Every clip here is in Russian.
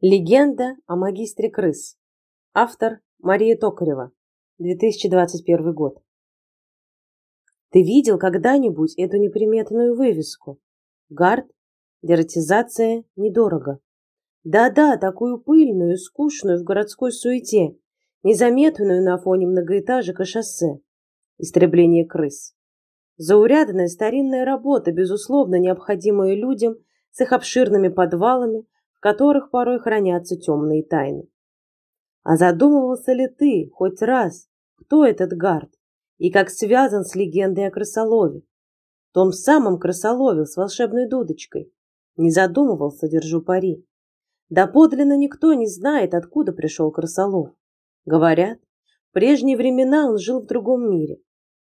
Легенда о магистре крыс. Автор Мария Токарева. 2021 год. Ты видел когда-нибудь эту неприметную вывеску? Гард, дератизация недорого. Да-да, такую пыльную, скучную в городской суете, незаметную на фоне многоэтажек и шоссе. Истребление крыс. Заурядная старинная работа, безусловно необходимая людям с их обширными подвалами, в которых порой хранятся темные тайны. А задумывался ли ты хоть раз, кто этот Гард и как связан с легендой о крысолове? Том самом крысолове с волшебной дудочкой. Не задумывался, держу пари. Да подлинно никто не знает, откуда пришел крысолов. Говорят, в прежние времена он жил в другом мире.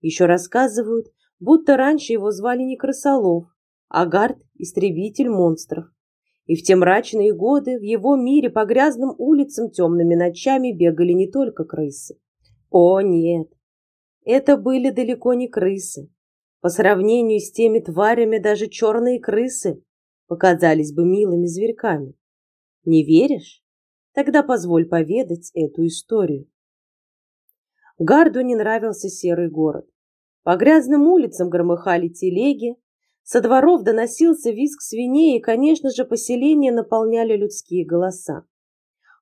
Еще рассказывают, будто раньше его звали не крысолов, а Гард – истребитель монстров. И в те мрачные годы в его мире по грязным улицам темными ночами бегали не только крысы. О, нет! Это были далеко не крысы. По сравнению с теми тварями даже черные крысы показались бы милыми зверьками. Не веришь? Тогда позволь поведать эту историю. Гарду не нравился серый город. По грязным улицам громыхали телеги, со дворов доносился визг свиней, и, конечно же, поселение наполняли людские голоса.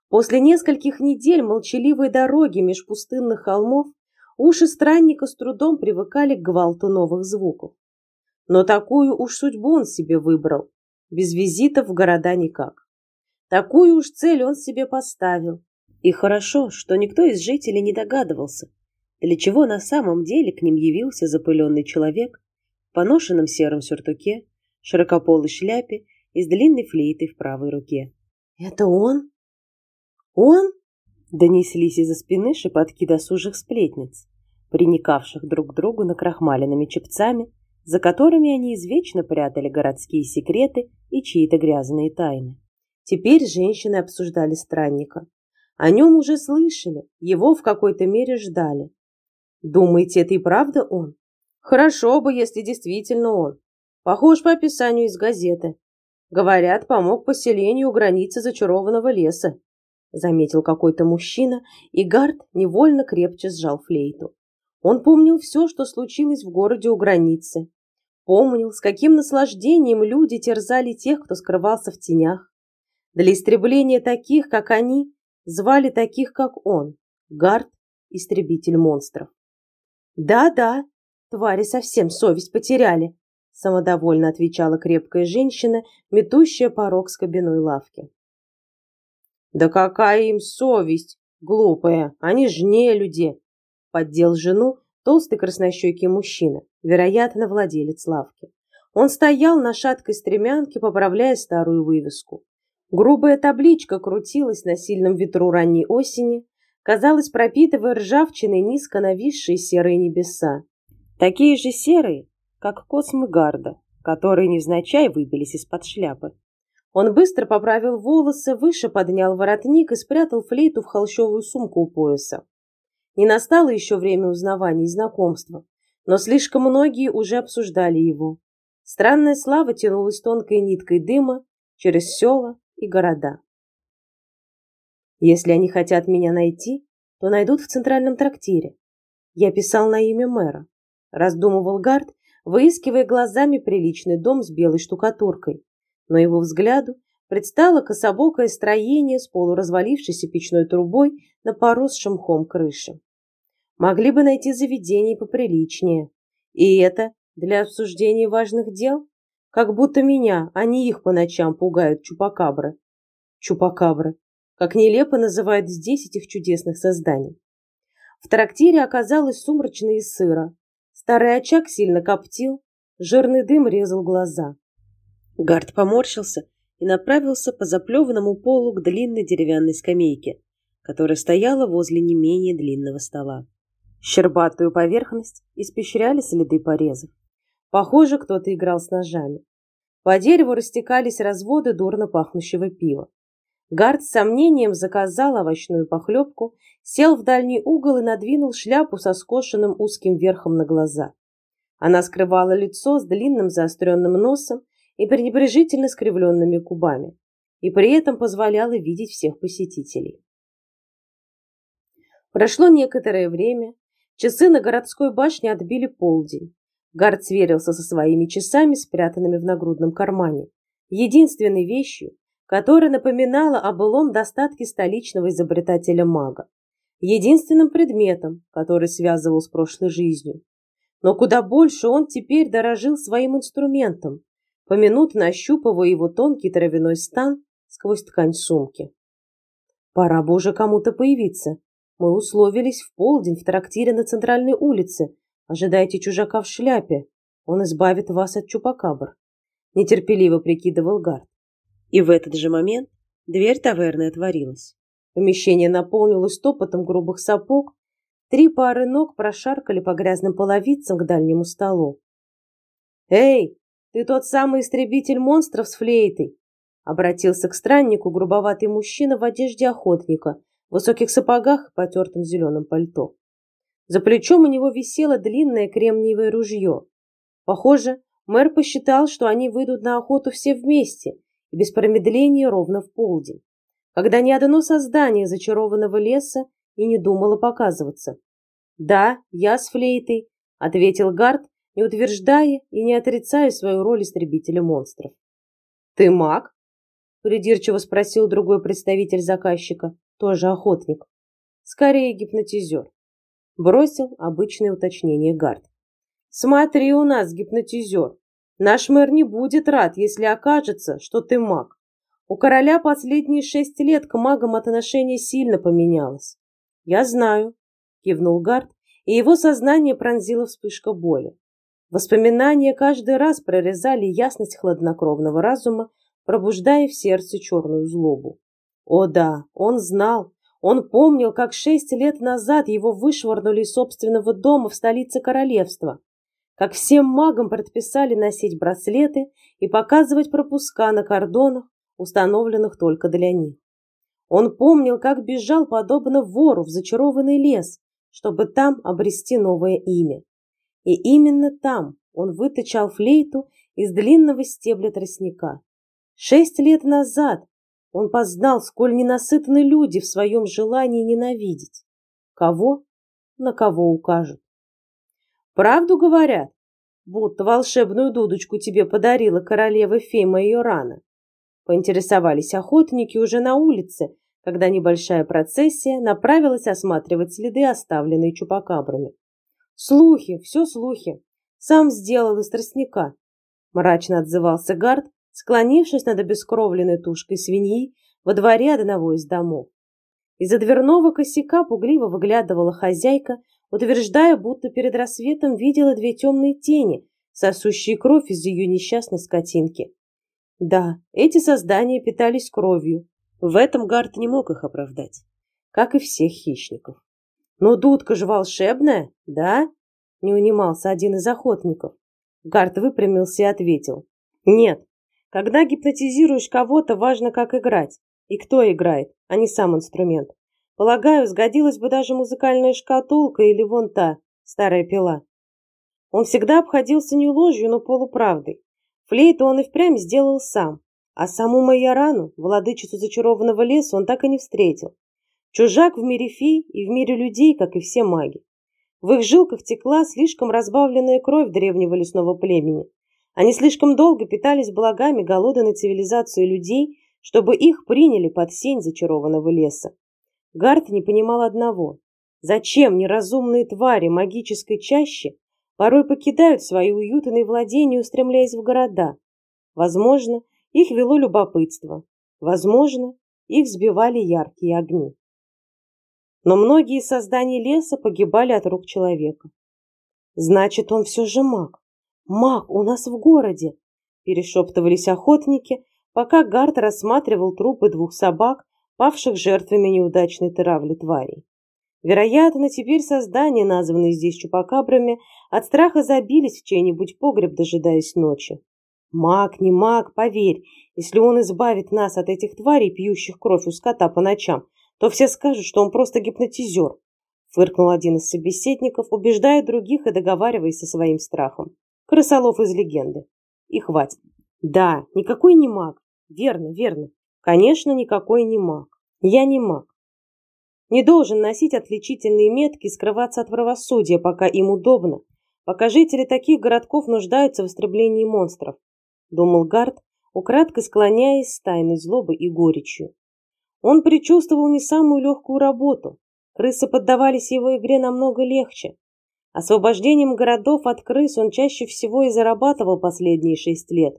После нескольких недель молчаливой дороги меж пустынных холмов уши странника с трудом привыкали к гвалту новых звуков. Но такую уж судьбу он себе выбрал. Без визитов в города никак. Такую уж цель он себе поставил. И хорошо, что никто из жителей не догадывался, для чего на самом деле к ним явился запыленный человек поношенном сером сюртуке, широкополой шляпе и с длинной флейтой в правой руке. «Это он? Он?» Донеслись из-за спины шепотки досужих сплетниц, приникавших друг к другу накрахмаленными чепцами, за которыми они извечно прятали городские секреты и чьи-то грязные тайны. Теперь женщины обсуждали странника. О нем уже слышали, его в какой-то мере ждали. Думаете, это и правда он? Хорошо бы, если действительно он. Похож по описанию из газеты. Говорят, помог поселению у границы зачарованного леса. Заметил какой-то мужчина, и Гард невольно крепче сжал флейту. Он помнил все, что случилось в городе у границы. Помнил, с каким наслаждением люди терзали тех, кто скрывался в тенях. Для истребления таких, как они, звали таких, как он. Гард – истребитель монстров. Да-да, Твари совсем совесть потеряли, самодовольно отвечала крепкая женщина, метущая порог с кабиной лавки. Да какая им совесть, глупая, они ж не люди, поддел жену толстый краснощекий мужчина, вероятно, владелец лавки. Он стоял на шаткой стремянке, поправляя старую вывеску. Грубая табличка крутилась на сильном ветру ранней осени, казалось, пропитывая ржавчиной низко нависшие серые небеса. Такие же серые, как космы Гарда, которые невзначай выбились из-под шляпы. Он быстро поправил волосы, выше поднял воротник и спрятал флейту в холщовую сумку у пояса. Не настало еще время узнавания и знакомства, но слишком многие уже обсуждали его. Странная слава тянулась тонкой ниткой дыма через села и города. Если они хотят меня найти, то найдут в центральном трактире. Я писал на имя мэра раздумывал Гард, выискивая глазами приличный дом с белой штукатуркой. Но его взгляду предстало кособокое строение с полуразвалившейся печной трубой на поросшем мхом крыше. Могли бы найти заведение поприличнее. И это для обсуждения важных дел? Как будто меня, а не их по ночам пугают чупакабры. Чупакабры. Как нелепо называют здесь этих чудесных созданий. В трактире оказалось сумрачно и сыро. Старый очаг сильно коптил, жирный дым резал глаза. Гард поморщился и направился по заплеванному полу к длинной деревянной скамейке, которая стояла возле не менее длинного стола. Щербатую поверхность испещряли следы порезов. Похоже, кто-то играл с ножами. По дереву растекались разводы дурно пахнущего пива. Гард с сомнением заказал овощную похлебку, сел в дальний угол и надвинул шляпу со скошенным узким верхом на глаза. Она скрывала лицо с длинным заостренным носом и пренебрежительно скривленными губами. и при этом позволяла видеть всех посетителей. Прошло некоторое время, часы на городской башне отбили полдень. Гард сверился со своими часами, спрятанными в нагрудном кармане. Единственной вещью, которая напоминала о былом достатке столичного изобретателя-мага. Единственным предметом, который связывал с прошлой жизнью. Но куда больше он теперь дорожил своим инструментом, поминутно ощупывая его тонкий травяной стан сквозь ткань сумки. Пора бы уже кому-то появиться. Мы условились в полдень в трактире на центральной улице. Ожидайте чужака в шляпе. Он избавит вас от чупакабр. Нетерпеливо прикидывал Гард. И в этот же момент дверь таверны отворилась. Помещение наполнилось топотом грубых сапог, три пары ног прошаркали по грязным половицам к дальнему столу. «Эй, ты тот самый истребитель монстров с флейтой!» Обратился к страннику грубоватый мужчина в одежде охотника, в высоких сапогах и потертом зеленом пальто. За плечом у него висело длинное кремниевое ружье. Похоже, мэр посчитал, что они выйдут на охоту все вместе и без промедления ровно в полдень когда ни одно создание зачарованного леса и не думало показываться. «Да, я с флейтой», — ответил Гард, не утверждая и не отрицая свою роль истребителя монстров. «Ты маг?» — придирчиво спросил другой представитель заказчика, тоже охотник. «Скорее гипнотизер», — бросил обычное уточнение Гард. «Смотри у нас, гипнотизер. Наш мэр не будет рад, если окажется, что ты маг. У короля последние шесть лет к магам отношение сильно поменялось. Я знаю, кивнул Гард, и его сознание пронзила вспышка боли. Воспоминания каждый раз прорезали ясность хладнокровного разума, пробуждая в сердце черную злобу. О да, он знал, он помнил, как шесть лет назад его вышвырнули из собственного дома в столице королевства, как всем магам предписали носить браслеты и показывать пропуска на кордонах, установленных только для них. Он помнил, как бежал подобно вору в зачарованный лес, чтобы там обрести новое имя. И именно там он вытачал флейту из длинного стебля тростника. Шесть лет назад он познал, сколь ненасытны люди в своем желании ненавидеть. Кого? На кого укажут. Правду говорят, будто волшебную дудочку тебе подарила королева Фейма Йорана. Поинтересовались охотники уже на улице, когда небольшая процессия направилась осматривать следы, оставленные чупакабрами. Слухи, все слухи. Сам сделал из тростника. Мрачно отзывался Гард, склонившись над обескровленной тушкой свиньи во дворе одного из домов. Из-за дверного косяка пугливо выглядывала хозяйка, утверждая, будто перед рассветом видела две темные тени, сосущие кровь из ее несчастной скотинки. Да, эти создания питались кровью. В этом Гарт не мог их оправдать, как и всех хищников. Но дудка же волшебная, да? Не унимался один из охотников. Гарт выпрямился и ответил. Нет, когда гипнотизируешь кого-то, важно, как играть. И кто играет, а не сам инструмент. Полагаю, сгодилась бы даже музыкальная шкатулка или вон та, старая пила. Он всегда обходился не ложью, но полуправдой. Флейту он и впрямь сделал сам, а саму Майорану, владычицу зачарованного леса, он так и не встретил. Чужак в мире фей и в мире людей, как и все маги. В их жилках текла слишком разбавленная кровь древнего лесного племени. Они слишком долго питались благами голодной цивилизации людей, чтобы их приняли под сень зачарованного леса. Гарт не понимал одного. Зачем неразумные твари магической чащи порой покидают свои уютные владения, устремляясь в города. Возможно, их вело любопытство. Возможно, их сбивали яркие огни. Но многие создания леса погибали от рук человека. Значит, он все же маг. Маг у нас в городе, перешептывались охотники, пока Гард рассматривал трупы двух собак, павших жертвами неудачной травли тварей. Вероятно, теперь создания, названные здесь чупакабрами, от страха забились в чей-нибудь погреб, дожидаясь ночи. Маг, не маг, поверь, если он избавит нас от этих тварей, пьющих кровь у скота по ночам, то все скажут, что он просто гипнотизер. Фыркнул один из собеседников, убеждая других и договариваясь со своим страхом. Крысолов из легенды. И хватит. Да, никакой не маг. Верно, верно. Конечно, никакой не маг. Я не маг. Не должен носить отличительные метки и скрываться от правосудия, пока им удобно, пока жители таких городков нуждаются в истреблении монстров, думал Гард, украдкой склоняясь с тайной злобой и горечью. Он предчувствовал не самую легкую работу. Крысы поддавались его игре намного легче. Освобождением городов от крыс он чаще всего и зарабатывал последние шесть лет.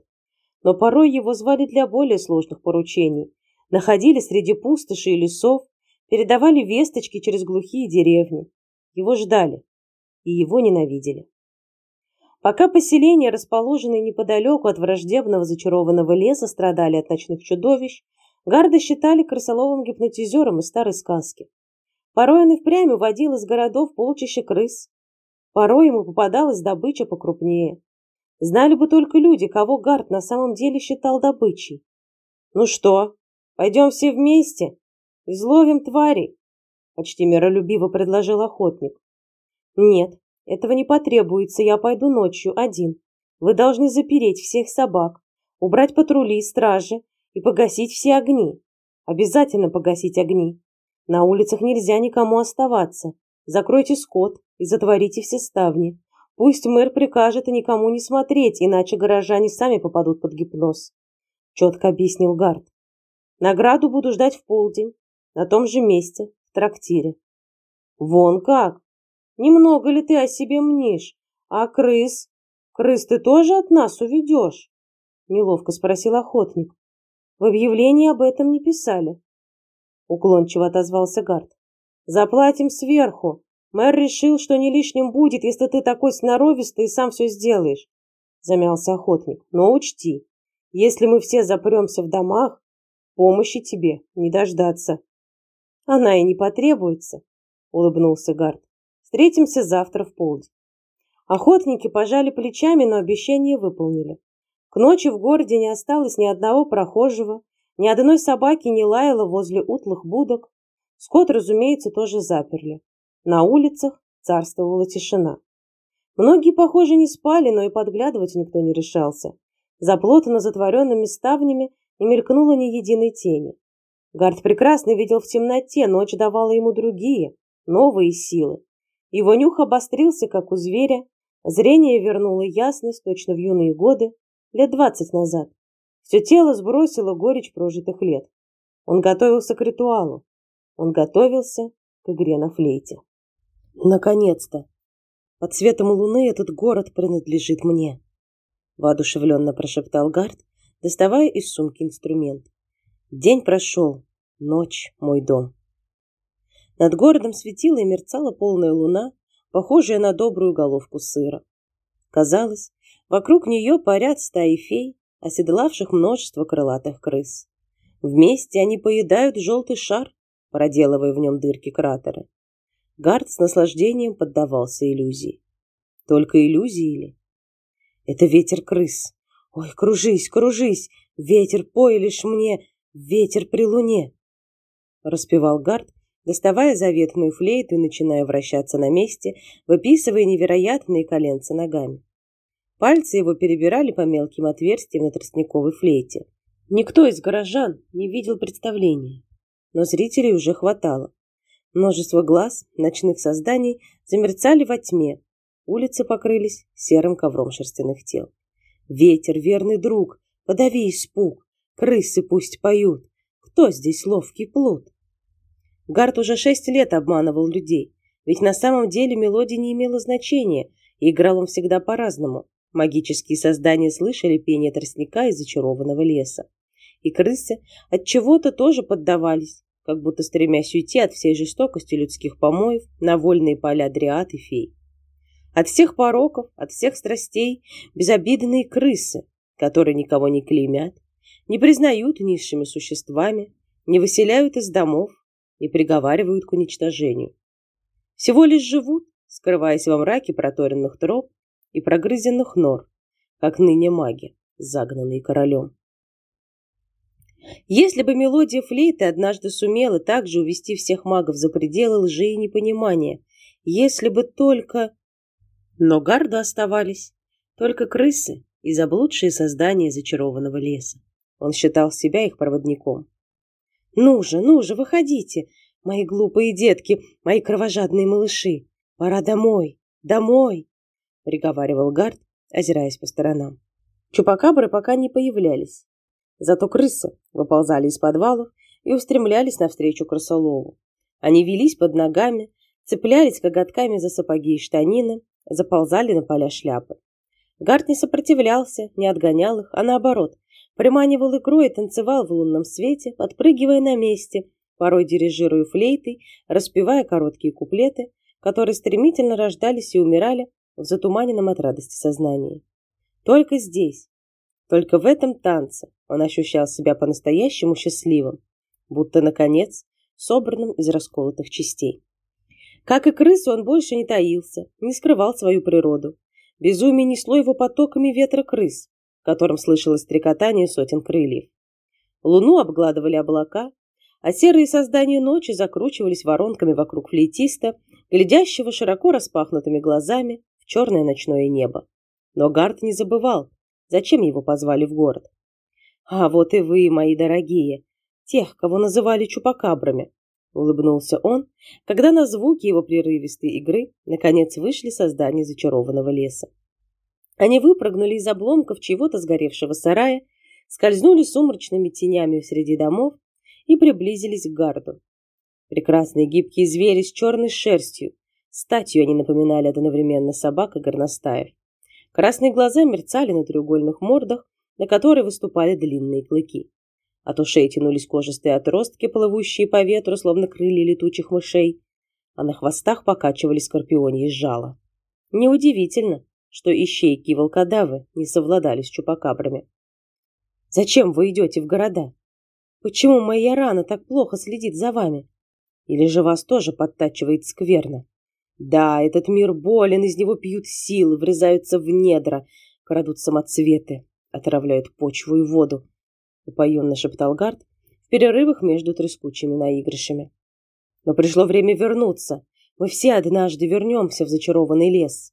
Но порой его звали для более сложных поручений. Находили среди пустоши и лесов, передавали весточки через глухие деревни. Его ждали и его ненавидели. Пока поселения, расположенные неподалеку от враждебного зачарованного леса, страдали от ночных чудовищ, Гарда считали крысоловым гипнотизером из старой сказки. Порой он и впрямь уводил из городов полчища крыс. Порой ему попадалась добыча покрупнее. Знали бы только люди, кого Гард на самом деле считал добычей. «Ну что, пойдем все вместе? Изловим тварей?» Почти миролюбиво предложил охотник. «Нет, этого не потребуется, я пойду ночью один. Вы должны запереть всех собак, убрать патрули и стражи и погасить все огни. Обязательно погасить огни. На улицах нельзя никому оставаться. Закройте скот и затворите все ставни. Пусть мэр прикажет никому не смотреть, иначе горожане сами попадут под гипноз. Четко объяснил Гард. Награду буду ждать в полдень, на том же месте, в трактире. Вон как! Немного ли ты о себе мнишь? А крыс? Крыс ты тоже от нас уведешь? Неловко спросил охотник. В объявлении об этом не писали. Уклончиво отозвался Гард. Заплатим сверху. Мэр решил, что не лишним будет, если ты такой сноровистый и сам все сделаешь. Замялся охотник. Но учти, если мы все запремся в домах, помощи тебе не дождаться. Она и не потребуется, улыбнулся Гард. Встретимся завтра в полдень. Охотники пожали плечами, но обещание выполнили. К ночи в городе не осталось ни одного прохожего, ни одной собаки не лаяло возле утлых будок. Скот, разумеется, тоже заперли. На улицах царствовала тишина. Многие, похоже, не спали, но и подглядывать никто не решался. Заплотано затворенными ставнями не мелькнуло ни единой тени. Гард прекрасно видел в темноте, ночь давала ему другие, новые силы. Его нюх обострился, как у зверя, зрение вернуло ясность точно в юные годы, лет двадцать назад. Все тело сбросило горечь прожитых лет. Он готовился к ритуалу. Он готовился к игре на флейте. Наконец-то! Под светом луны этот город принадлежит мне. Воодушевленно прошептал Гард, доставая из сумки инструмент. День прошел, ночь мой дом. Над городом светила и мерцала полная луна, похожая на добрую головку сыра. Казалось, вокруг нее парят стаи фей, оседлавших множество крылатых крыс. Вместе они поедают желтый шар, проделывая в нем дырки кратеры. Гард с наслаждением поддавался иллюзии. Только иллюзии ли? Это ветер крыс. Ой, кружись, кружись, ветер пой лишь мне, ветер при луне. Распевал Гард, доставая заветную флейту и начиная вращаться на месте, выписывая невероятные коленца ногами. Пальцы его перебирали по мелким отверстиям на тростниковой флейте. Никто из горожан не видел представления, но зрителей уже хватало. Множество глаз, ночных созданий замерцали во тьме, улицы покрылись серым ковром шерстяных тел. Ветер, верный друг, подави испуг, крысы пусть поют, кто здесь ловкий плут? Гард уже шесть лет обманывал людей, ведь на самом деле мелодия не имела значения, и играл он всегда по-разному. Магические создания слышали пение тростника из зачарованного леса. И крысы от чего-то тоже поддавались, как будто стремясь уйти от всей жестокости людских помоев на вольные поля дриад и фей. От всех пороков, от всех страстей безобидные крысы, которые никого не клеймят, не признают низшими существами, не выселяют из домов, и приговаривают к уничтожению. Всего лишь живут, скрываясь во мраке проторенных троп и прогрызенных нор, как ныне маги, загнанные королем. Если бы мелодия флейты однажды сумела также увести всех магов за пределы лжи и непонимания, если бы только... Но гарду оставались только крысы и заблудшие создания зачарованного леса. Он считал себя их проводником. Ну же, ну же, выходите, мои глупые детки, мои кровожадные малыши. Пора домой, домой, приговаривал Гард, озираясь по сторонам. Чупакабры пока не появлялись. Зато крысы выползали из подвалов и устремлялись навстречу крысолову. Они велись под ногами, цеплялись коготками за сапоги и штанины, заползали на поля шляпы. Гард не сопротивлялся, не отгонял их, а наоборот, приманивал игрой и танцевал в лунном свете, подпрыгивая на месте, порой дирижируя флейтой, распевая короткие куплеты, которые стремительно рождались и умирали в затуманенном от радости сознании. Только здесь, только в этом танце он ощущал себя по-настоящему счастливым, будто, наконец, собранным из расколотых частей. Как и крысу, он больше не таился, не скрывал свою природу. Безумие несло его потоками ветра крыс, в котором слышалось трекотание сотен крыльев. Луну обгладывали облака, а серые создания ночи закручивались воронками вокруг флейтиста, глядящего широко распахнутыми глазами в черное ночное небо. Но Гард не забывал, зачем его позвали в город. «А вот и вы, мои дорогие, тех, кого называли чупакабрами», — улыбнулся он, когда на звуки его прерывистой игры наконец вышли создания зачарованного леса. Они выпрыгнули из обломков чего-то сгоревшего сарая, скользнули сумрачными тенями среди домов и приблизились к гарду. Прекрасные гибкие звери с черной шерстью, статью они напоминали одновременно собак и горностаев. Красные глаза мерцали на треугольных мордах, на которые выступали длинные клыки. От ушей тянулись кожистые отростки, плывущие по ветру, словно крылья летучих мышей, а на хвостах покачивали скорпионьи жало. Неудивительно, что ищейки и волкодавы не совладали с чупакабрами. «Зачем вы идете в города? Почему моя рана так плохо следит за вами? Или же вас тоже подтачивает скверно? Да, этот мир болен, из него пьют силы, врезаются в недра, крадут самоцветы, отравляют почву и воду, — упоенно шептал Гард в перерывах между трескучими наигрышами. «Но пришло время вернуться. Мы все однажды вернемся в зачарованный лес».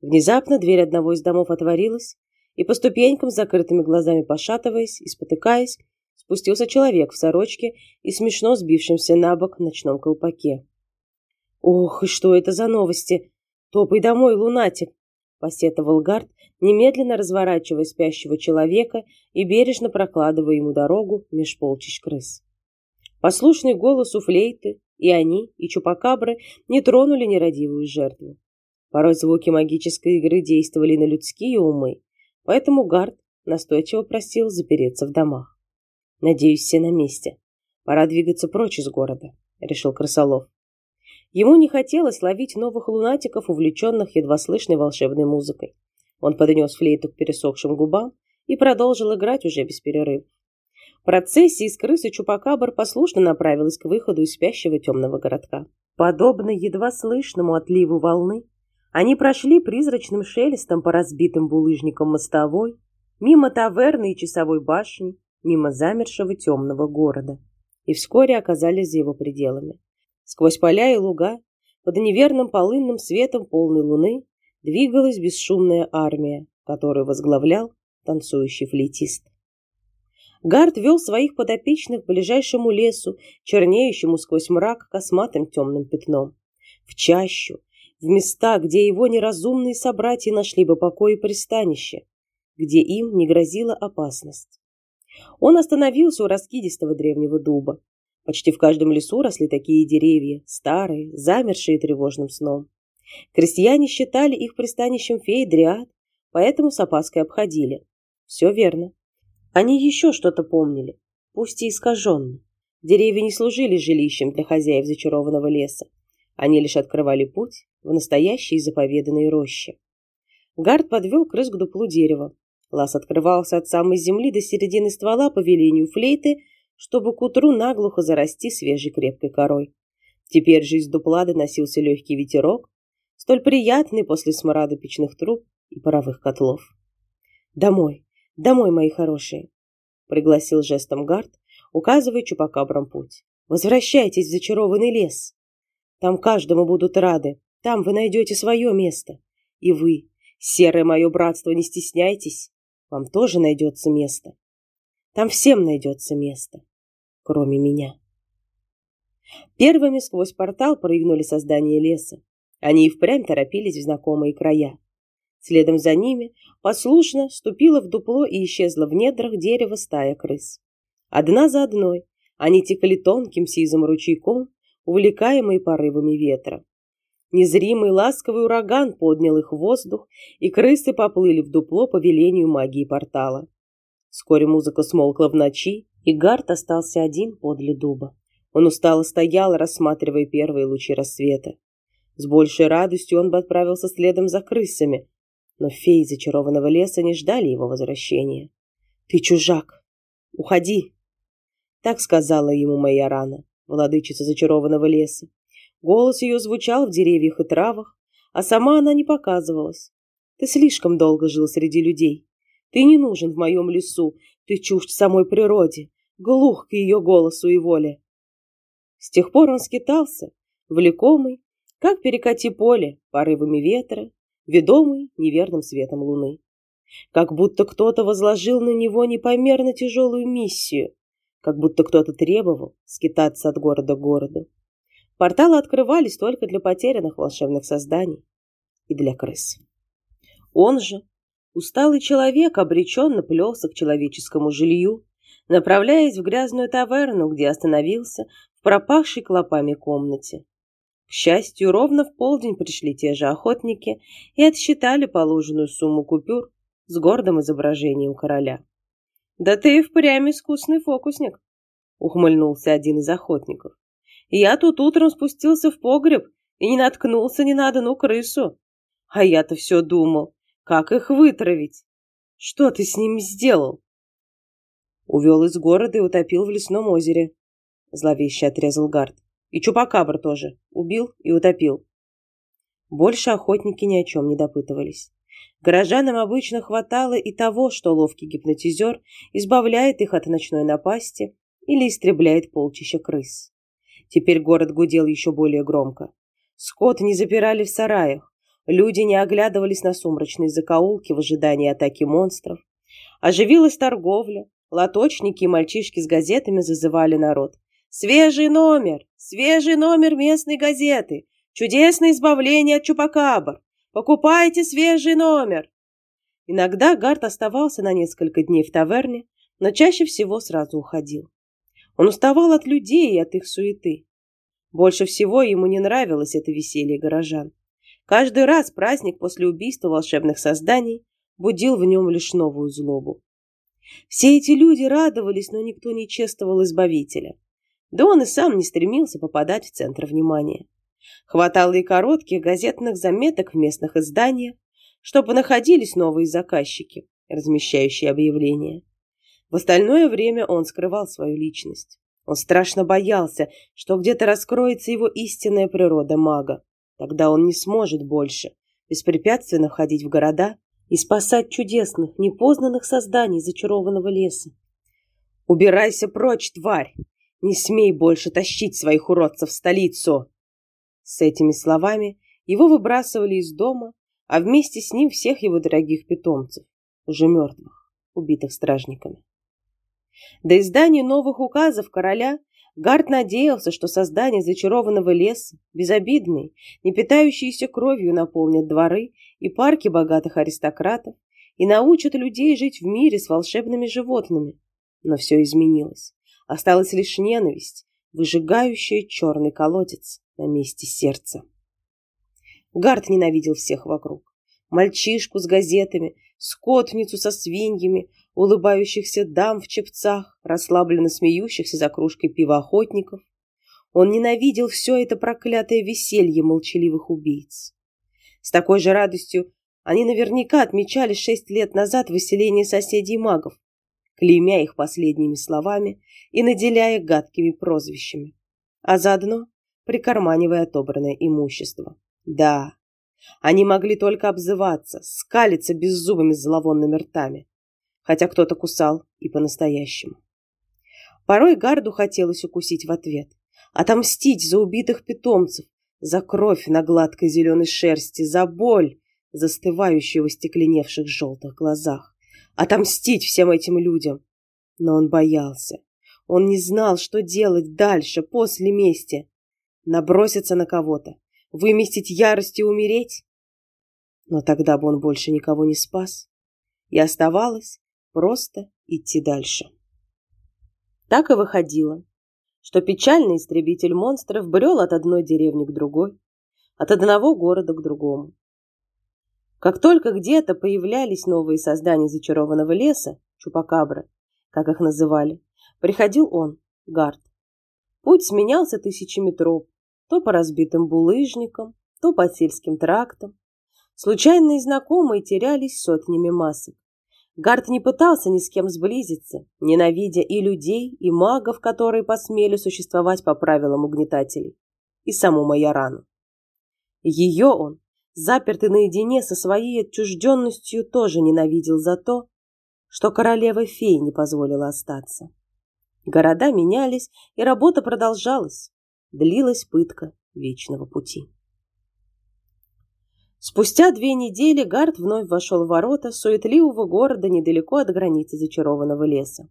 Внезапно дверь одного из домов отворилась, и по ступенькам закрытыми глазами пошатываясь и спотыкаясь, спустился человек в сорочке и смешно сбившемся на бок ночном колпаке. «Ох, и что это за новости! Топай домой, лунатик!» — посетовал Гард, немедленно разворачивая спящего человека и бережно прокладывая ему дорогу меж полчищ крыс. Послушный голосу флейты и они, и чупакабры не тронули нерадивую жертву. Порой звуки магической игры действовали на людские умы, поэтому Гард настойчиво просил запереться в домах. «Надеюсь, все на месте. Пора двигаться прочь из города», — решил Крысолов. Ему не хотелось ловить новых лунатиков, увлеченных едва слышной волшебной музыкой. Он поднес флейту к пересохшим губам и продолжил играть уже без перерыва. Процессия из крысы Чупакабр послушно направилась к выходу из спящего темного городка. Подобно едва слышному отливу волны, они прошли призрачным шелестом по разбитым булыжникам мостовой, мимо таверны и часовой башни, мимо замершего темного города, и вскоре оказались за его пределами. Сквозь поля и луга, под неверным полынным светом полной луны, двигалась бесшумная армия, которую возглавлял танцующий флейтист. Гард вел своих подопечных к ближайшему лесу, чернеющему сквозь мрак косматым темным пятном. В чащу, в места, где его неразумные собратья нашли бы покой и пристанище, где им не грозила опасность. Он остановился у раскидистого древнего дуба. Почти в каждом лесу росли такие деревья, старые, замершие тревожным сном. Крестьяне считали их пристанищем фей дриад, поэтому с опаской обходили. Все верно. Они еще что-то помнили, пусть и искаженно. Деревья не служили жилищем для хозяев зачарованного леса. Они лишь открывали путь в настоящие заповеданные рощи. Гард подвел крыс к дуплу дерева. Лаз открывался от самой земли до середины ствола по велению флейты, чтобы к утру наглухо зарасти свежей крепкой корой. Теперь же из дупла доносился легкий ветерок, столь приятный после смрада печных труб и паровых котлов. «Домой, домой, мои хорошие!» — пригласил жестом Гард, указывая чупакабрам путь. «Возвращайтесь в зачарованный лес. Там каждому будут рады, там вы найдете свое место. И вы, серое мое братство, не стесняйтесь, вам тоже найдется место. Там всем найдется место. Кроме меня. Первыми сквозь портал прыгнули создания леса. Они и впрямь торопились в знакомые края. Следом за ними послушно вступила в дупло и исчезла в недрах дерева стая крыс. Одна за одной они текли тонким сизым ручейком, увлекаемые порывами ветра. Незримый ласковый ураган поднял их в воздух, и крысы поплыли в дупло по велению магии портала. Вскоре музыка смолкла в ночи, и Гарт остался один подле дуба. Он устало стоял, рассматривая первые лучи рассвета. С большей радостью он бы отправился следом за крысами, но феи зачарованного леса не ждали его возвращения. «Ты чужак! Уходи!» Так сказала ему моя рана, владычица зачарованного леса. Голос ее звучал в деревьях и травах, а сама она не показывалась. «Ты слишком долго жил среди людей. Ты не нужен в моем лесу, ты чужд самой природе, глух к ее голосу и воле. С тех пор он скитался, влекомый, как перекати поле, порывами ветра, ведомый неверным светом луны. Как будто кто-то возложил на него непомерно тяжелую миссию, как будто кто-то требовал скитаться от города к городу. Порталы открывались только для потерянных волшебных созданий и для крыс. Он же, усталый человек, обреченно плелся к человеческому жилью, направляясь в грязную таверну, где остановился в пропахшей клопами комнате. К счастью, ровно в полдень пришли те же охотники и отсчитали положенную сумму купюр с гордым изображением короля. «Да ты и впрямь искусный фокусник», — ухмыльнулся один из охотников. «Я тут утром спустился в погреб и не наткнулся ни на одну крысу. А я-то все думал, как их вытравить. Что ты с ними сделал?» Увел из города и утопил в лесном озере. Зловеще отрезал Гард. И Чупакабр тоже. Убил и утопил. Больше охотники ни о чем не допытывались. Горожанам обычно хватало и того, что ловкий гипнотизер избавляет их от ночной напасти или истребляет полчища крыс. Теперь город гудел еще более громко. Скот не запирали в сараях, люди не оглядывались на сумрачные закоулки в ожидании атаки монстров. Оживилась торговля, Лоточники и мальчишки с газетами зазывали народ. «Свежий номер! Свежий номер местной газеты! Чудесное избавление от чупакабр! Покупайте свежий номер!» Иногда Гарт оставался на несколько дней в таверне, но чаще всего сразу уходил. Он уставал от людей и от их суеты. Больше всего ему не нравилось это веселье горожан. Каждый раз праздник после убийства волшебных созданий будил в нем лишь новую злобу. Все эти люди радовались, но никто не чествовал Избавителя. Да он и сам не стремился попадать в центр внимания. Хватало и коротких газетных заметок в местных изданиях, чтобы находились новые заказчики, размещающие объявления. В остальное время он скрывал свою личность. Он страшно боялся, что где-то раскроется его истинная природа мага. Тогда он не сможет больше беспрепятственно входить в города и спасать чудесных, непознанных созданий зачарованного леса. «Убирайся прочь, тварь! Не смей больше тащить своих уродцев в столицу!» С этими словами его выбрасывали из дома, а вместе с ним всех его дорогих питомцев, уже мертвых, убитых стражниками. До издания новых указов короля Гард надеялся, что создание зачарованного леса, безобидные, не питающиеся кровью, наполнят дворы и парки богатых аристократов и научат людей жить в мире с волшебными животными. Но все изменилось. Осталась лишь ненависть, выжигающая черный колодец на месте сердца. Гард ненавидел всех вокруг. Мальчишку с газетами, скотницу со свиньями, улыбающихся дам в чепцах, расслабленно смеющихся за кружкой пива охотников. Он ненавидел все это проклятое веселье молчаливых убийц. С такой же радостью они наверняка отмечали шесть лет назад выселение соседей магов, клеймя их последними словами и наделяя гадкими прозвищами, а заодно прикарманивая отобранное имущество. Да, они могли только обзываться, скалиться беззубыми зловонными ртами, хотя кто-то кусал и по-настоящему. Порой Гарду хотелось укусить в ответ, отомстить за убитых питомцев, за кровь на гладкой зеленой шерсти, за боль, застывающую в стекленевших желтых глазах, отомстить всем этим людям. Но он боялся. Он не знал, что делать дальше, после мести. Наброситься на кого-то, выместить ярость и умереть? Но тогда бы он больше никого не спас. И оставалось просто идти дальше. Так и выходило, что печальный истребитель монстров брел от одной деревни к другой, от одного города к другому. Как только где-то появлялись новые создания зачарованного леса, чупакабры, как их называли, приходил он, Гард. Путь сменялся тысячами троп, то по разбитым булыжникам, то по сельским трактам. Случайные знакомые терялись сотнями масок. Гард не пытался ни с кем сблизиться, ненавидя и людей, и магов, которые посмели существовать по правилам угнетателей, и саму Майорану. Ее он запертый наедине со своей отчужденностью, тоже ненавидел за то, что королева фей не позволила остаться. Города менялись, и работа продолжалась. Длилась пытка вечного пути. Спустя две недели Гард вновь вошел в ворота суетливого города недалеко от границы зачарованного леса.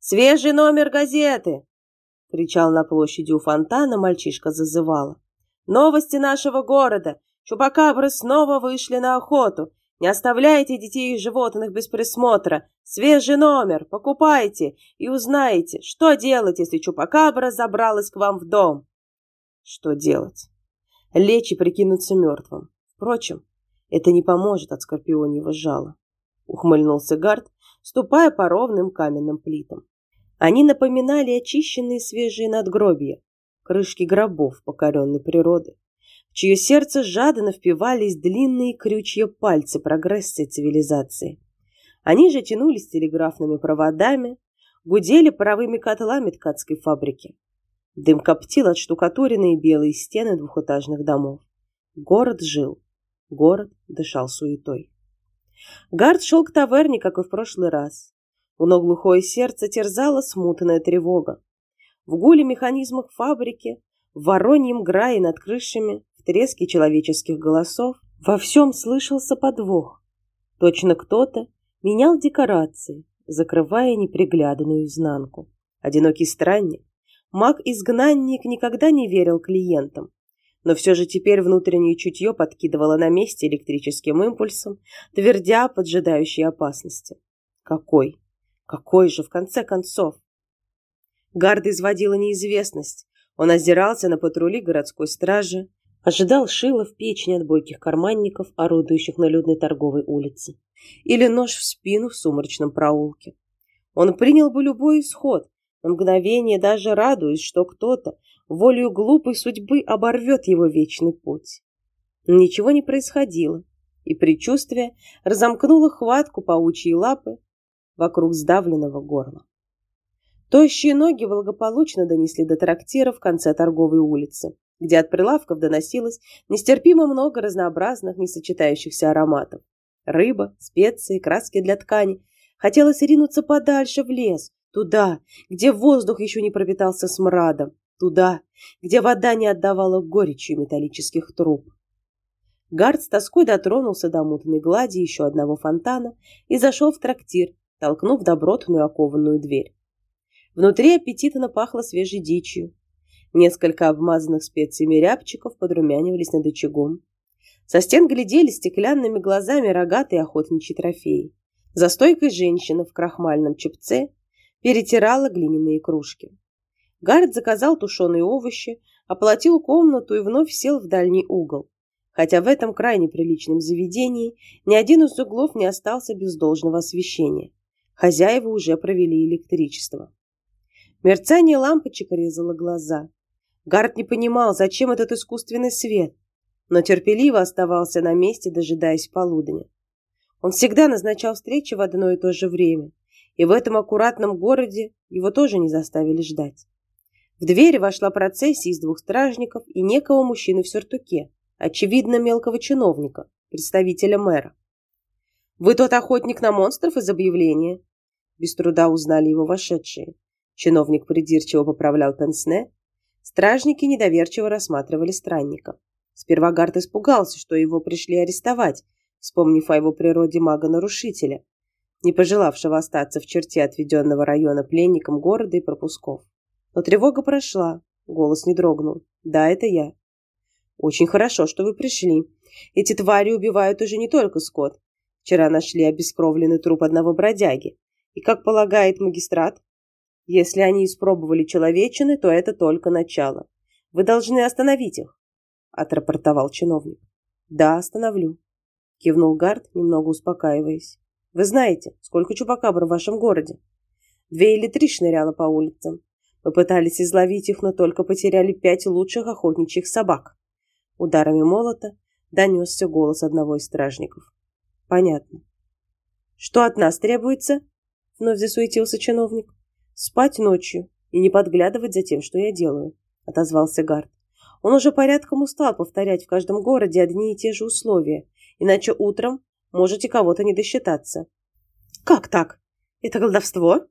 «Свежий номер газеты!» — кричал на площади у фонтана, мальчишка зазывала. «Новости нашего города! Чупакабры снова вышли на охоту. Не оставляйте детей и животных без присмотра. Свежий номер, покупайте и узнаете, что делать, если Чупакабра забралась к вам в дом. Что делать? Лечь и прикинуться мертвым. Впрочем, это не поможет от скорпионьего жала. Ухмыльнулся Гард, ступая по ровным каменным плитам. Они напоминали очищенные свежие надгробия, крышки гробов покоренной природы чье сердце жадно впивались длинные крючья пальцы прогресса цивилизации. Они же тянулись телеграфными проводами, гудели паровыми котлами ткацкой фабрики. Дым коптил от штукатуренные белые стены двухэтажных домов. Город жил, город дышал суетой. Гард шел к таверне, как и в прошлый раз. Но глухое сердце терзало смутная тревога. В гуле механизмах фабрики, в вороньем грае над крышами, треске человеческих голосов во всем слышался подвох. Точно кто-то менял декорации, закрывая неприглядную изнанку. Одинокий странник, маг-изгнанник никогда не верил клиентам, но все же теперь внутреннее чутье подкидывало на месте электрическим импульсом, твердя поджидающей опасности. Какой? Какой же, в конце концов? Гарда изводила неизвестность. Он озирался на патрули городской стражи, Ожидал шила в печени от бойких карманников, орудующих на людной торговой улице. Или нож в спину в сумрачном проулке. Он принял бы любой исход, на мгновение даже радуясь, что кто-то волею глупой судьбы оборвет его вечный путь. Ничего не происходило, и предчувствие разомкнуло хватку паучьей лапы вокруг сдавленного горла. Тощие ноги благополучно донесли до трактира в конце торговой улицы, где от прилавков доносилось нестерпимо много разнообразных, несочетающихся ароматов. Рыба, специи, краски для ткани. Хотелось ринуться подальше в лес, туда, где воздух еще не пропитался смрадом, туда, где вода не отдавала горечью металлических труб. Гард с тоской дотронулся до мутной глади еще одного фонтана и зашел в трактир, толкнув добротную окованную дверь. Внутри аппетитно пахло свежей дичью, Несколько обмазанных специями рябчиков подрумянивались над очагом. Со стен глядели стеклянными глазами рогатые охотничьи трофеи. За стойкой женщина в крахмальном чепце перетирала глиняные кружки. Гаррет заказал тушеные овощи, оплатил комнату и вновь сел в дальний угол. Хотя в этом крайне приличном заведении ни один из углов не остался без должного освещения. Хозяева уже провели электричество. Мерцание лампочек резало глаза. Гард не понимал, зачем этот искусственный свет, но терпеливо оставался на месте, дожидаясь полудня. Он всегда назначал встречи в одно и то же время, и в этом аккуратном городе его тоже не заставили ждать. В дверь вошла процессия из двух стражников и некого мужчины в сюртуке, очевидно мелкого чиновника, представителя мэра. «Вы тот охотник на монстров из объявления?» Без труда узнали его вошедшие. Чиновник придирчиво поправлял пенсне, Стражники недоверчиво рассматривали странника. Сперва Гард испугался, что его пришли арестовать, вспомнив о его природе мага-нарушителя. не пожелавшего остаться в черте отведенного района пленником города и пропусков. Но тревога прошла, голос не дрогнул. «Да, это я». «Очень хорошо, что вы пришли. Эти твари убивают уже не только скот. Вчера нашли обескровленный труп одного бродяги. И, как полагает магистрат, если они испробовали человечины, то это только начало. Вы должны остановить их, отрапортовал чиновник. Да, остановлю, кивнул Гард, немного успокаиваясь. Вы знаете, сколько чупакабр в вашем городе? Две или три шныряло по улицам. Мы пытались изловить их, но только потеряли пять лучших охотничьих собак. Ударами молота донесся голос одного из стражников. Понятно. Что от нас требуется? Вновь засуетился чиновник. «Спать ночью и не подглядывать за тем, что я делаю», — отозвался Гард. Он уже порядком устал повторять в каждом городе одни и те же условия, иначе утром можете кого-то не досчитаться. «Как так? Это колдовство?»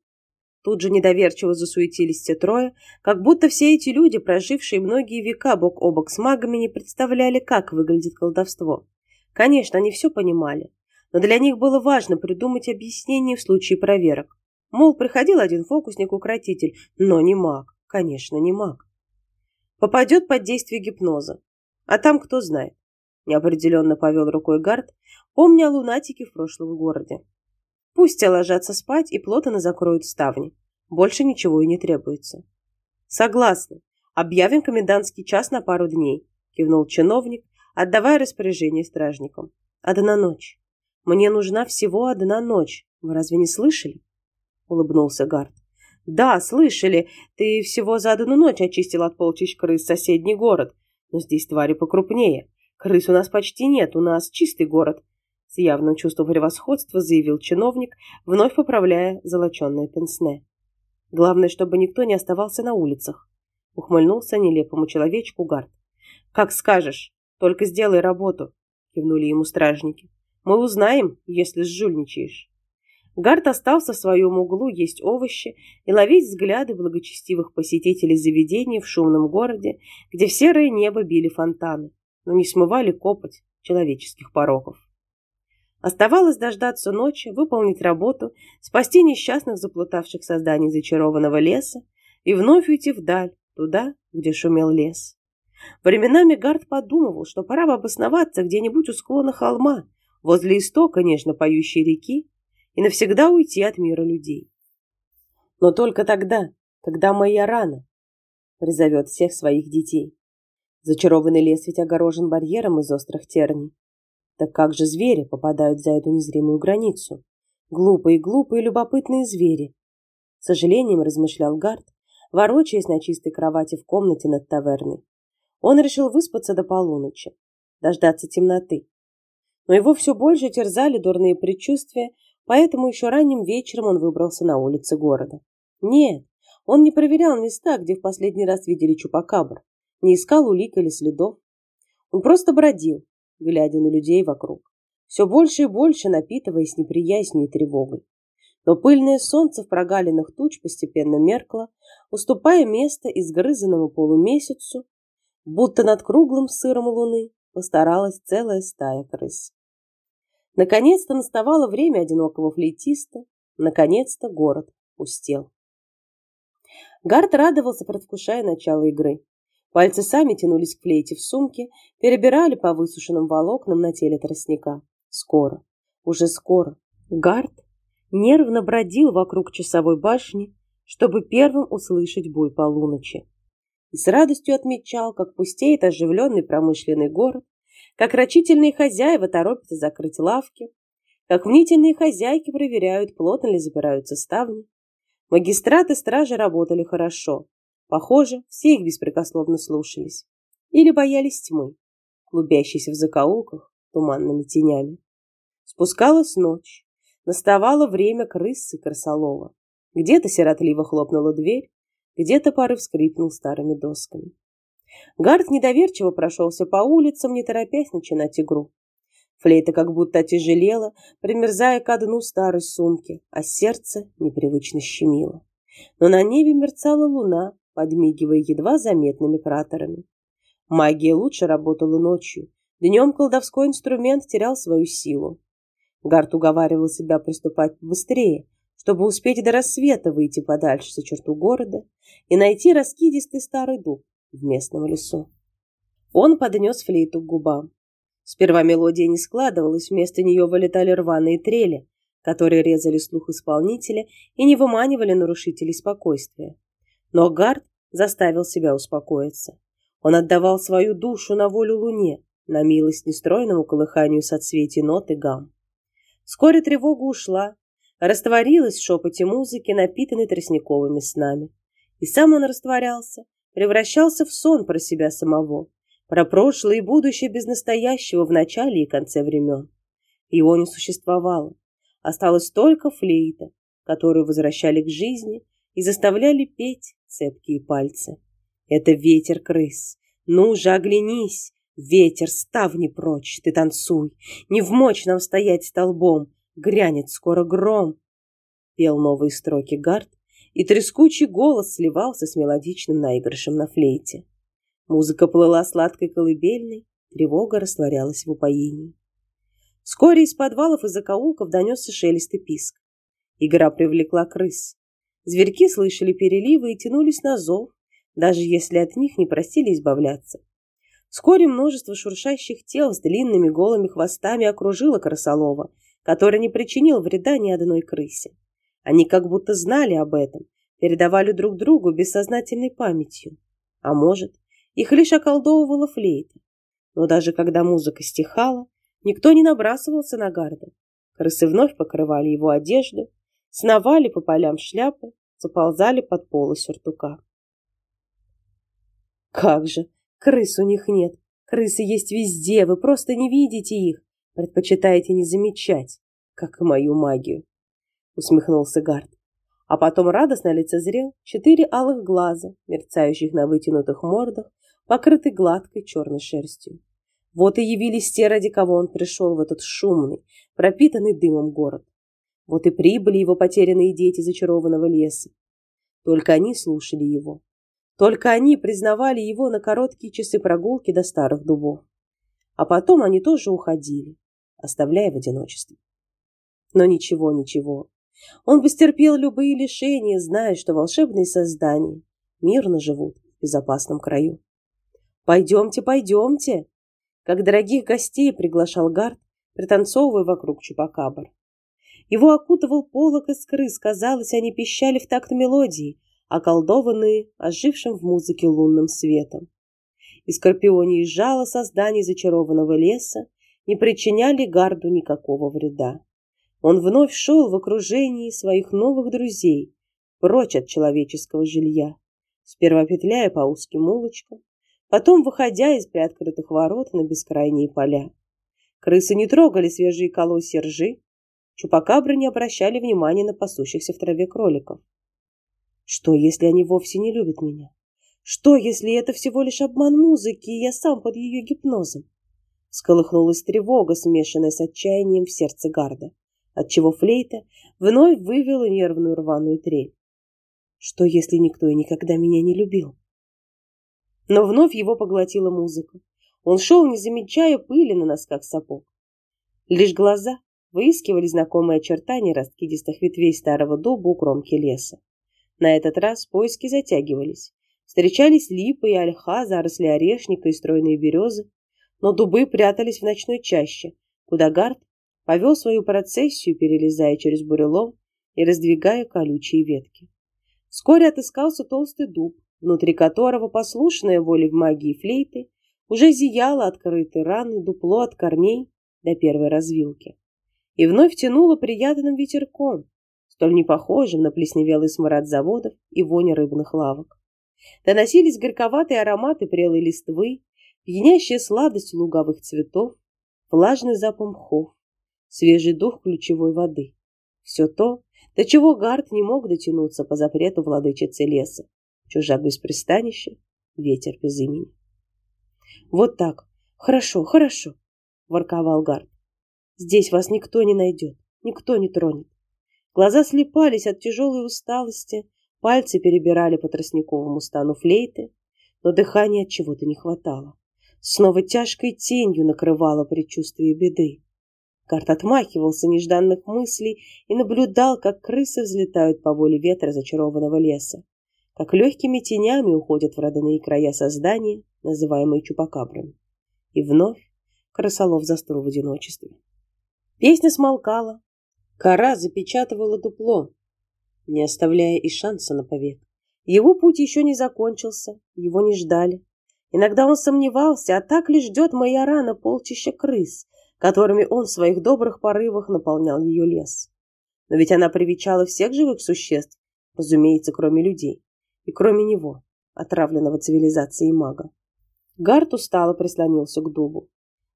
Тут же недоверчиво засуетились все трое, как будто все эти люди, прожившие многие века бок о бок с магами, не представляли, как выглядит колдовство. Конечно, они все понимали, но для них было важно придумать объяснение в случае проверок. Мол, приходил один фокусник-укротитель, но не маг, конечно, не маг. Попадет под действие гипноза. А там кто знает. Неопределенно повел рукой Гард, помня о лунатике в прошлом городе. Пусть те ложатся спать и плотно закроют ставни. Больше ничего и не требуется. Согласны. Объявим комендантский час на пару дней, кивнул чиновник, отдавая распоряжение стражникам. Одна ночь. Мне нужна всего одна ночь. Вы разве не слышали? — улыбнулся Гард. «Да, слышали, ты всего за одну ночь очистил от полчищ крыс соседний город. Но здесь твари покрупнее. Крыс у нас почти нет, у нас чистый город», — с явным чувством превосходства заявил чиновник, вновь поправляя золоченное пенсне. «Главное, чтобы никто не оставался на улицах», — ухмыльнулся нелепому человечку Гард. «Как скажешь, только сделай работу», — кивнули ему стражники. «Мы узнаем, если сжульничаешь». Гард остался в своем углу есть овощи и ловить взгляды благочестивых посетителей заведений в шумном городе, где в серое небо били фонтаны, но не смывали копоть человеческих пороков. Оставалось дождаться ночи, выполнить работу, спасти несчастных заплутавших созданий зачарованного леса и вновь уйти вдаль, туда, где шумел лес. Временами Гард подумывал, что пора бы обосноваться где-нибудь у склона холма, возле истока нежно поющей реки, и навсегда уйти от мира людей. Но только тогда, когда моя рана призовет всех своих детей. Зачарованный лес ведь огорожен барьером из острых терний. Так как же звери попадают за эту незримую границу? Глупые, глупые, любопытные звери. С сожалением размышлял Гард, ворочаясь на чистой кровати в комнате над таверной. Он решил выспаться до полуночи, дождаться темноты. Но его все больше терзали дурные предчувствия поэтому еще ранним вечером он выбрался на улицы города. Нет, он не проверял места, где в последний раз видели чупакабр, не искал улик или следов. Он просто бродил, глядя на людей вокруг, все больше и больше напитываясь неприязнью и тревогой. Но пыльное солнце в прогалинах туч постепенно меркло, уступая место изгрызанному полумесяцу, будто над круглым сыром луны постаралась целая стая крыс. Наконец-то наставало время одинокого флейтиста. Наконец-то город пустел. Гард радовался, предвкушая начало игры. Пальцы сами тянулись к флейте в сумке, перебирали по высушенным волокнам на теле тростника. Скоро, уже скоро. Гард нервно бродил вокруг часовой башни, чтобы первым услышать бой полуночи. И с радостью отмечал, как пустеет оживленный промышленный город, как рачительные хозяева торопятся закрыть лавки, как мнительные хозяйки проверяют, плотно ли запираются ставни. Магистраты стражи работали хорошо. Похоже, все их беспрекословно слушались. Или боялись тьмы, клубящейся в закоулках туманными тенями. Спускалась ночь. Наставало время крысы крысолова. Где-то сиротливо хлопнула дверь, где-то порыв скрипнул старыми досками. Гард недоверчиво прошелся по улицам, не торопясь начинать игру. Флейта как будто отяжелела, примерзая ко дну старой сумки, а сердце непривычно щемило. Но на небе мерцала луна, подмигивая едва заметными кратерами. Магия лучше работала ночью. Днем колдовской инструмент терял свою силу. Гарт уговаривал себя приступать быстрее, чтобы успеть до рассвета выйти подальше за черту города и найти раскидистый старый дуб в местном лесу. Он поднес флейту к губам. Сперва мелодия не складывалась, вместо нее вылетали рваные трели, которые резали слух исполнителя и не выманивали нарушителей спокойствия. Но Гард заставил себя успокоиться. Он отдавал свою душу на волю луне, на милость нестройному колыханию соцветий нот и гам. Вскоре тревога ушла, растворилась в шепоте музыки, напитанной тростниковыми снами. И сам он растворялся, превращался в сон про себя самого, про прошлое и будущее без настоящего в начале и конце времен. Его не существовало. Осталась только флейта, которую возвращали к жизни и заставляли петь цепкие пальцы. Это ветер крыс. Ну же, оглянись, Ветер, ставни прочь, ты танцуй, Не в мочь нам стоять столбом, Грянет скоро гром. Пел новые строки Гард, и трескучий голос сливался с мелодичным наигрышем на флейте. Музыка плыла сладкой колыбельной, тревога растворялась в упоении. Вскоре из подвалов и закоулков донесся шелест и писк. Игра привлекла крыс. Зверьки слышали переливы и тянулись на зов, даже если от них не просили избавляться. Вскоре множество шуршащих тел с длинными голыми хвостами окружило крысолова, который не причинил вреда ни одной крысе. Они как будто знали об этом, передавали друг другу бессознательной памятью. А может, их лишь околдовывала флейта. Но даже когда музыка стихала, никто не набрасывался на гарда. Крысы вновь покрывали его одежду, сновали по полям шляпы, заползали под полы сюртука. Как же, Крыс у них нет. Крысы есть везде, вы просто не видите их. Предпочитаете не замечать, как и мою магию. Усмехнулся Гард. А потом радостно лицезрел четыре алых глаза, мерцающих на вытянутых мордах, покрытый гладкой черной шерстью. Вот и явились те, ради кого он пришел в этот шумный, пропитанный дымом город. Вот и прибыли его потерянные дети зачарованного леса. Только они слушали его, только они признавали его на короткие часы прогулки до старых дубов. А потом они тоже уходили, оставляя в одиночестве. Но ничего, ничего. Он бы стерпел любые лишения, зная, что волшебные создания мирно живут в безопасном краю. «Пойдемте, пойдемте!» Как дорогих гостей приглашал Гард, пританцовывая вокруг Чупакабр. Его окутывал полок из крыс, казалось, они пищали в такт мелодии, околдованные ожившим в музыке лунным светом. И скорпиони и жало созданий зачарованного леса не причиняли Гарду никакого вреда. Он вновь шел в окружении своих новых друзей, прочь от человеческого жилья, сперва петляя по узким улочкам, потом выходя из приоткрытых ворот на бескрайние поля. Крысы не трогали свежие колосья ржи, чупакабры не обращали внимания на пасущихся в траве кроликов. Что, если они вовсе не любят меня? Что, если это всего лишь обман музыки, и я сам под ее гипнозом? Сколыхнулась тревога, смешанная с отчаянием в сердце гарда, отчего флейта вновь вывела нервную рваную трель. Что, если никто и никогда меня не любил? Но вновь его поглотила музыка. Он шел, не замечая пыли на носках сапог. Лишь глаза выискивали знакомые очертания раскидистых ветвей старого дуба у кромки леса. На этот раз поиски затягивались. Встречались липы и ольха, заросли орешника и стройные березы, но дубы прятались в ночной чаще, куда Гард повел свою процессию, перелезая через бурелом и раздвигая колючие ветки. Вскоре отыскался толстый дуб, внутри которого, послушная воле в магии флейты, уже зияло открытые раны дупло от корней до первой развилки. И вновь тянуло приятным ветерком, столь непохожим на плесневелый смрад заводов и вони рыбных лавок. Доносились горьковатые ароматы прелой листвы, пьянящая сладость луговых цветов, влажный запах мхов, свежий дух ключевой воды. Все то, до чего Гард не мог дотянуться по запрету владычицы леса. Чужак без пристанища, ветер без имени. «Вот так. Хорошо, хорошо», — ворковал Гард. «Здесь вас никто не найдет, никто не тронет. Глаза слепались от тяжелой усталости, пальцы перебирали по тростниковому стану флейты, но дыхания от чего-то не хватало. Снова тяжкой тенью накрывало предчувствие беды. Карт отмахивался нежданных мыслей и наблюдал, как крысы взлетают по воле ветра зачарованного леса, как легкими тенями уходят в родные края создания, называемые чупакабрами. И вновь крысолов застыл в одиночестве. Песня смолкала, кора запечатывала дупло, не оставляя и шанса на побег. Его путь еще не закончился, его не ждали. Иногда он сомневался, а так ли ждет моя рана полчища крыс, которыми он в своих добрых порывах наполнял ее лес. Но ведь она привечала всех живых существ, разумеется, кроме людей, и кроме него, отравленного цивилизацией мага. Гарт устало прислонился к дубу.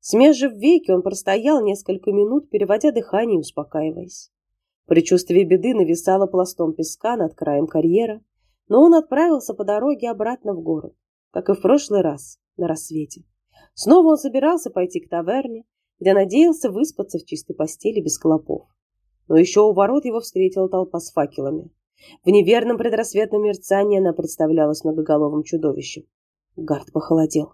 Смежив веки, он простоял несколько минут, переводя дыхание и успокаиваясь. Предчувствие беды нависало пластом песка над краем карьера, но он отправился по дороге обратно в город, как и в прошлый раз, на рассвете. Снова он собирался пойти к таверне, где надеялся выспаться в чистой постели без клопов. Но еще у ворот его встретила толпа с факелами. В неверном предрассветном мерцании она представлялась многоголовым чудовищем. Гард похолодел.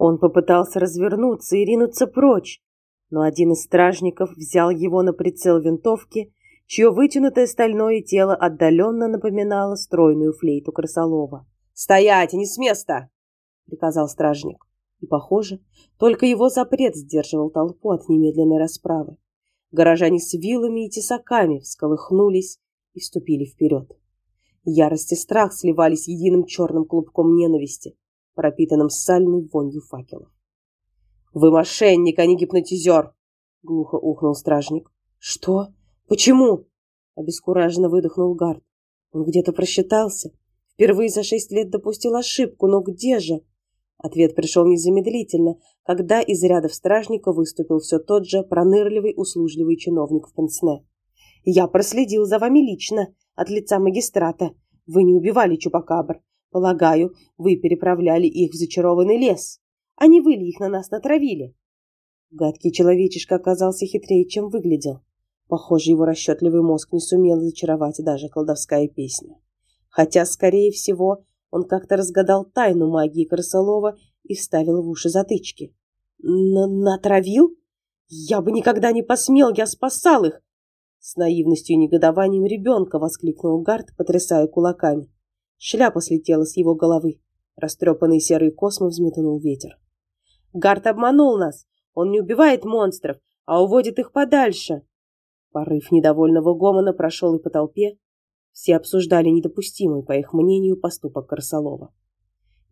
Он попытался развернуться и ринуться прочь, но один из стражников взял его на прицел винтовки чье вытянутое стальное тело отдаленно напоминало стройную флейту крысолова. «Стоять, не с места!» — приказал стражник. И, похоже, только его запрет сдерживал толпу от немедленной расправы. Горожане с вилами и тесаками всколыхнулись и вступили вперед. Ярость и страх сливались единым черным клубком ненависти, пропитанным сальной вонью факелов. «Вы мошенник, а не гипнотизер!» — глухо ухнул стражник. «Что?» «Почему?» – обескураженно выдохнул Гард. Он где-то просчитался. Впервые за шесть лет допустил ошибку, но где же? Ответ пришел незамедлительно, когда из рядов стражника выступил все тот же пронырливый, услужливый чиновник в пенсне. «Я проследил за вами лично, от лица магистрата. Вы не убивали чупакабр. Полагаю, вы переправляли их в зачарованный лес. А не вы ли их на нас натравили?» Гадкий человечишка оказался хитрее, чем выглядел. Похоже, его расчетливый мозг не сумел зачаровать даже колдовская песня. Хотя, скорее всего, он как-то разгадал тайну магии крысолова и вставил в уши затычки. «Натравил? Я бы никогда не посмел, я спасал их!» С наивностью и негодованием ребенка воскликнул Гард, потрясая кулаками. Шляпа слетела с его головы. Растрепанный серый космос взметнул ветер. «Гард обманул нас! Он не убивает монстров, а уводит их подальше!» Порыв недовольного гомона прошел и по толпе. Все обсуждали недопустимый, по их мнению, поступок Красолова.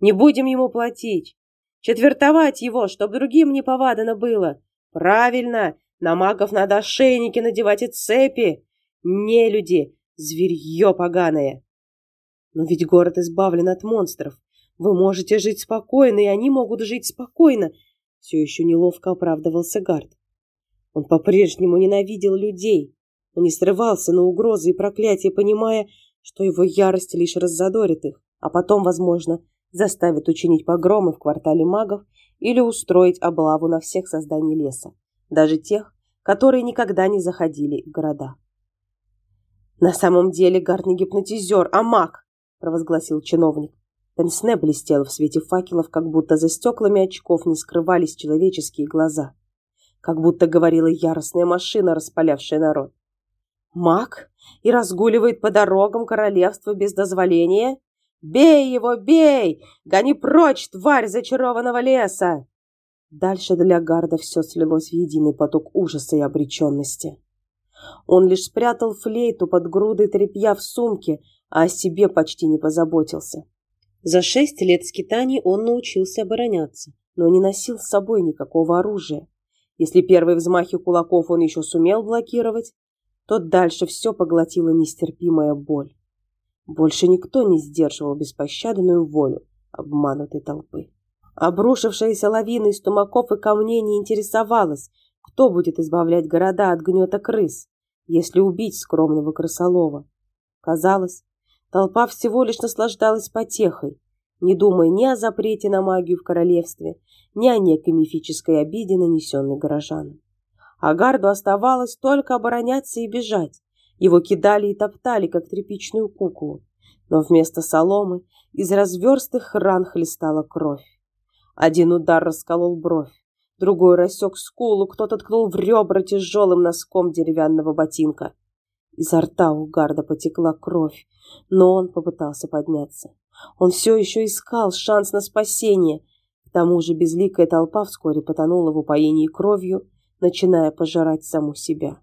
«Не будем ему платить! Четвертовать его, чтоб другим не повадано было! Правильно! На магов надо ошейники надевать и цепи! Не люди! Зверье поганое!» «Но ведь город избавлен от монстров. Вы можете жить спокойно, и они могут жить спокойно!» Все еще неловко оправдывался Гард. Он по-прежнему ненавидел людей. Он не срывался на угрозы и проклятия, понимая, что его ярость лишь раззадорит их, а потом, возможно, заставит учинить погромы в квартале магов или устроить облаву на всех созданий леса, даже тех, которые никогда не заходили в города. «На самом деле Гард не гипнотизер, а маг!» – провозгласил чиновник. Пенсне блестел в свете факелов, как будто за стеклами очков не скрывались человеческие глаза как будто говорила яростная машина, распалявшая народ. Маг и разгуливает по дорогам королевства без дозволения? Бей его, бей! Гони прочь, тварь зачарованного леса! Дальше для Гарда все слилось в единый поток ужаса и обреченности. Он лишь спрятал флейту под грудой тряпья в сумке, а о себе почти не позаботился. За шесть лет скитаний он научился обороняться, но не носил с собой никакого оружия. Если первые взмахи кулаков он еще сумел блокировать, то дальше все поглотила нестерпимая боль. Больше никто не сдерживал беспощадную волю обманутой толпы. Обрушившаяся лавина из тумаков и камней не интересовалась, кто будет избавлять города от гнета крыс, если убить скромного крысолова. Казалось, толпа всего лишь наслаждалась потехой, не думая ни о запрете на магию в королевстве, ни о некой мифической обиде, нанесенной горожанам. Агарду оставалось только обороняться и бежать. Его кидали и топтали, как тряпичную куклу. Но вместо соломы из разверстых ран хлестала кровь. Один удар расколол бровь, Другой рассек скулу, кто-то ткнул в ребра тяжелым носком деревянного ботинка. Изо рта у Гарда потекла кровь, но он попытался подняться. Он все еще искал шанс на спасение. К тому же безликая толпа вскоре потонула в упоении кровью, начиная пожирать саму себя.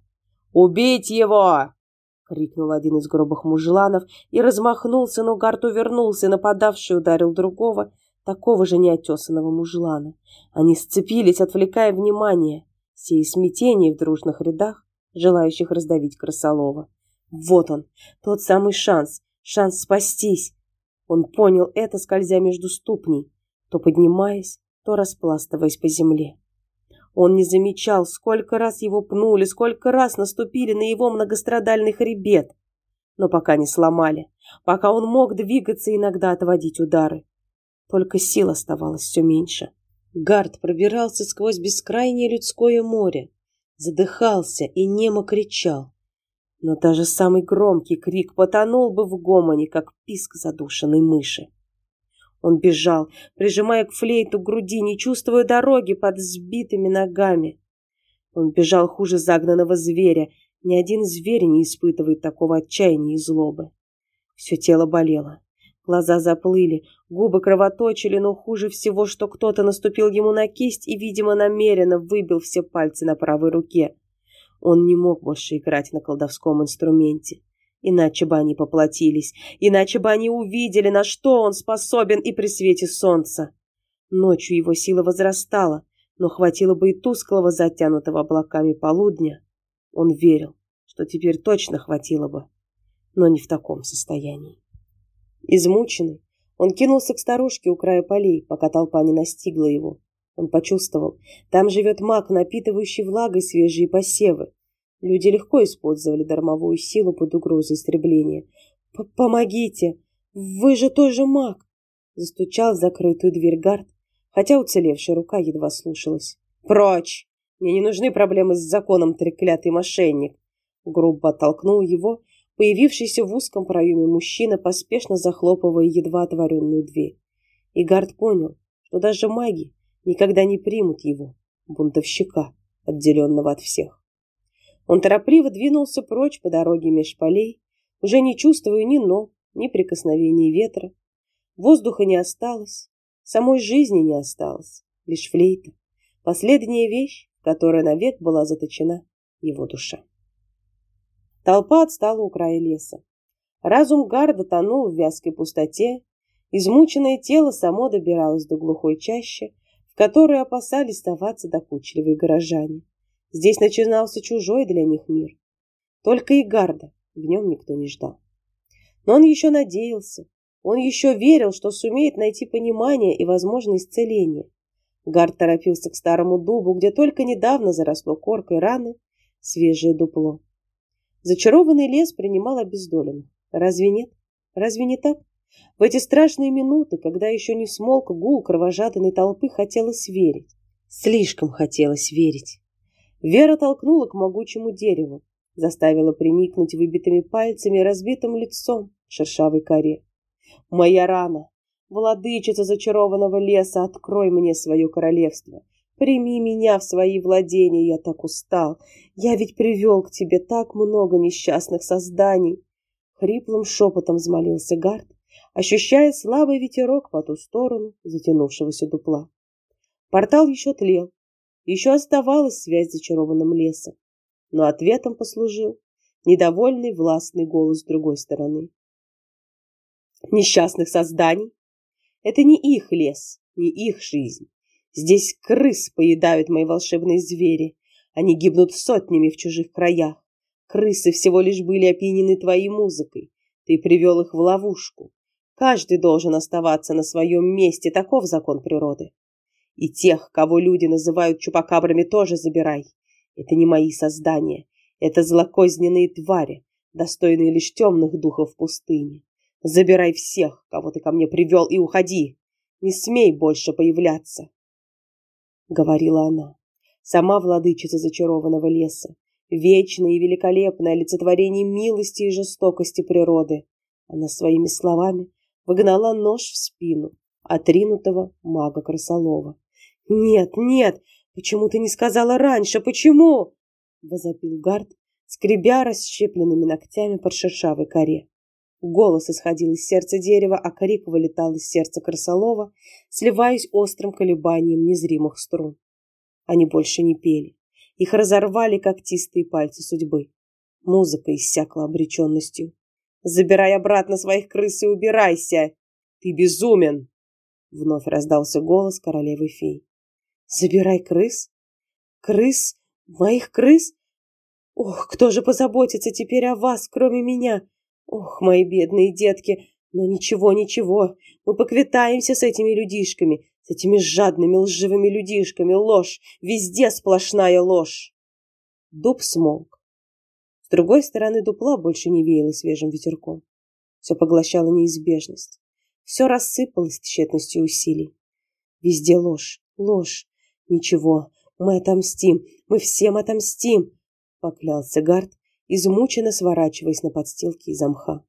«Убить его!» — крикнул один из грубых мужланов и размахнулся, но Гард увернулся, нападавший ударил другого, такого же неотесанного мужлана. Они сцепились, отвлекая внимание, сея смятение в дружных рядах, желающих раздавить Красолова. Вот он, тот самый шанс, шанс спастись. Он понял это, скользя между ступней, то поднимаясь, то распластываясь по земле. Он не замечал, сколько раз его пнули, сколько раз наступили на его многострадальный хребет. Но пока не сломали, пока он мог двигаться и иногда отводить удары. Только сил оставалось все меньше. Гард пробирался сквозь бескрайнее людское море, задыхался и немо кричал. Но даже самый громкий крик потонул бы в гомоне, как писк задушенной мыши. Он бежал, прижимая к флейту груди, не чувствуя дороги под сбитыми ногами. Он бежал хуже загнанного зверя. Ни один зверь не испытывает такого отчаяния и злобы. Все тело болело. Глаза заплыли, губы кровоточили, но хуже всего, что кто-то наступил ему на кисть и, видимо, намеренно выбил все пальцы на правой руке. Он не мог больше играть на колдовском инструменте. Иначе бы они поплатились, иначе бы они увидели, на что он способен и при свете солнца. Ночью его сила возрастала, но хватило бы и тусклого, затянутого облаками полудня. Он верил, что теперь точно хватило бы, но не в таком состоянии. Измученный, он кинулся к старушке у края полей, пока толпа не настигла его. Он почувствовал, там живет маг, напитывающий влагой свежие посевы. Люди легко использовали дармовую силу под угрозой истребления. «Помогите! Вы же тоже маг!» Застучал в закрытую дверь гард, хотя уцелевшая рука едва слушалась. «Прочь! Мне не нужны проблемы с законом, треклятый мошенник!» Грубо оттолкнул его, появившийся в узком проеме мужчина, поспешно захлопывая едва отворенную дверь. И гард понял, что даже маги никогда не примут его, бунтовщика, отделенного от всех. Он торопливо двинулся прочь по дороге меж полей, уже не чувствуя ни ног, ни прикосновений ветра. Воздуха не осталось, самой жизни не осталось, лишь флейта, последняя вещь, которая навек была заточена его душа. Толпа отстала у края леса. Разум Гарда тонул в вязкой пустоте, измученное тело само добиралось до глухой чащи, в которой опасались оставаться докучливые горожане. Здесь начинался чужой для них мир. Только и Гарда в нем никто не ждал. Но он еще надеялся, он еще верил, что сумеет найти понимание и, возможно, исцеление. Гард торопился к старому дубу, где только недавно заросло коркой раны свежее дупло. Зачарованный лес принимал обездоленных. Разве нет? Разве не так? В эти страшные минуты, когда еще не смолк гул кровожадной толпы, хотелось верить. Слишком хотелось верить. Вера толкнула к могучему дереву, заставила приникнуть выбитыми пальцами и разбитым лицом шершавой коре. «Моя рана! Владычица зачарованного леса, открой мне свое королевство! Прими меня в свои владения, я так устал! Я ведь привел к тебе так много несчастных созданий!» Хриплым шепотом взмолился Гард, ощущая слабый ветерок по ту сторону затянувшегося дупла. Портал еще тлел, еще оставалась связь с зачарованным лесом, но ответом послужил недовольный властный голос с другой стороны. Несчастных созданий — это не их лес, не их жизнь. Здесь крыс поедают мои волшебные звери. Они гибнут сотнями в чужих краях. Крысы всего лишь были опьянены твоей музыкой. Ты привел их в ловушку. Каждый должен оставаться на своем месте, таков закон природы. И тех, кого люди называют чупакабрами, тоже забирай. Это не мои создания. Это злокозненные твари, достойные лишь темных духов пустыни. Забирай всех, кого ты ко мне привел, и уходи. Не смей больше появляться. Говорила она, сама владычица зачарованного леса, вечное и великолепное олицетворение милости и жестокости природы. Она своими словами выгнала нож в спину отринутого мага Красолова. «Нет, нет, Почему ты не сказала раньше? Почему?» — возопил Гард, скребя расщепленными ногтями под шершавой коре. Голос исходил из сердца дерева, а крик вылетал из сердца крысолова, сливаясь острым колебанием незримых струн. Они больше не пели. Их разорвали когтистые пальцы судьбы. Музыка иссякла обреченностью. «Забирай обратно своих крыс и убирайся! Ты безумен!» Вновь раздался голос королевы фей. «Забирай крыс? Крыс? Моих крыс? Ох, кто же позаботится теперь о вас, кроме меня? Ох, мои бедные детки! Но ничего, ничего, мы поквитаемся с этими людишками, с этими жадными лживыми людишками. Ложь, везде сплошная ложь!» Дуб смолк другой стороны дупла больше не веяло свежим ветерком. Все поглощало неизбежность. Все рассыпалось тщетностью усилий. Везде ложь, ложь. Ничего, мы отомстим, мы всем отомстим, поклялся Гард, измученно сворачиваясь на подстилке из мха.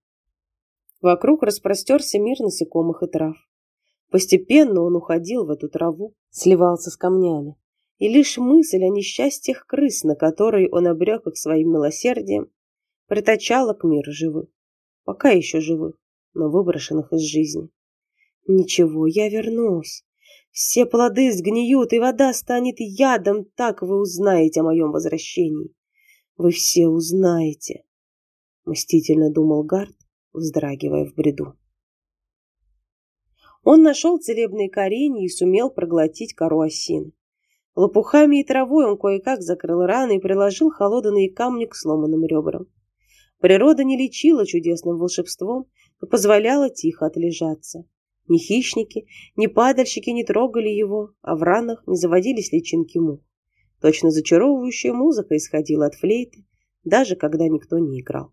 Вокруг распростерся мир насекомых и трав. Постепенно он уходил в эту траву, сливался с камнями и лишь мысль о несчастьях крыс, на которые он обрек их своим милосердием, притачала к миру живых, пока еще живых, но выброшенных из жизни. Ничего, я вернусь. Все плоды сгниют, и вода станет ядом, так вы узнаете о моем возвращении. Вы все узнаете, — мстительно думал Гард, вздрагивая в бреду. Он нашел целебные коренья и сумел проглотить кору осины. Лопухами и травой он кое-как закрыл раны и приложил холодные камни к сломанным ребрам. Природа не лечила чудесным волшебством, но позволяла тихо отлежаться. Ни хищники, ни падальщики не трогали его, а в ранах не заводились личинки мух. Точно зачаровывающая музыка исходила от флейты, даже когда никто не играл.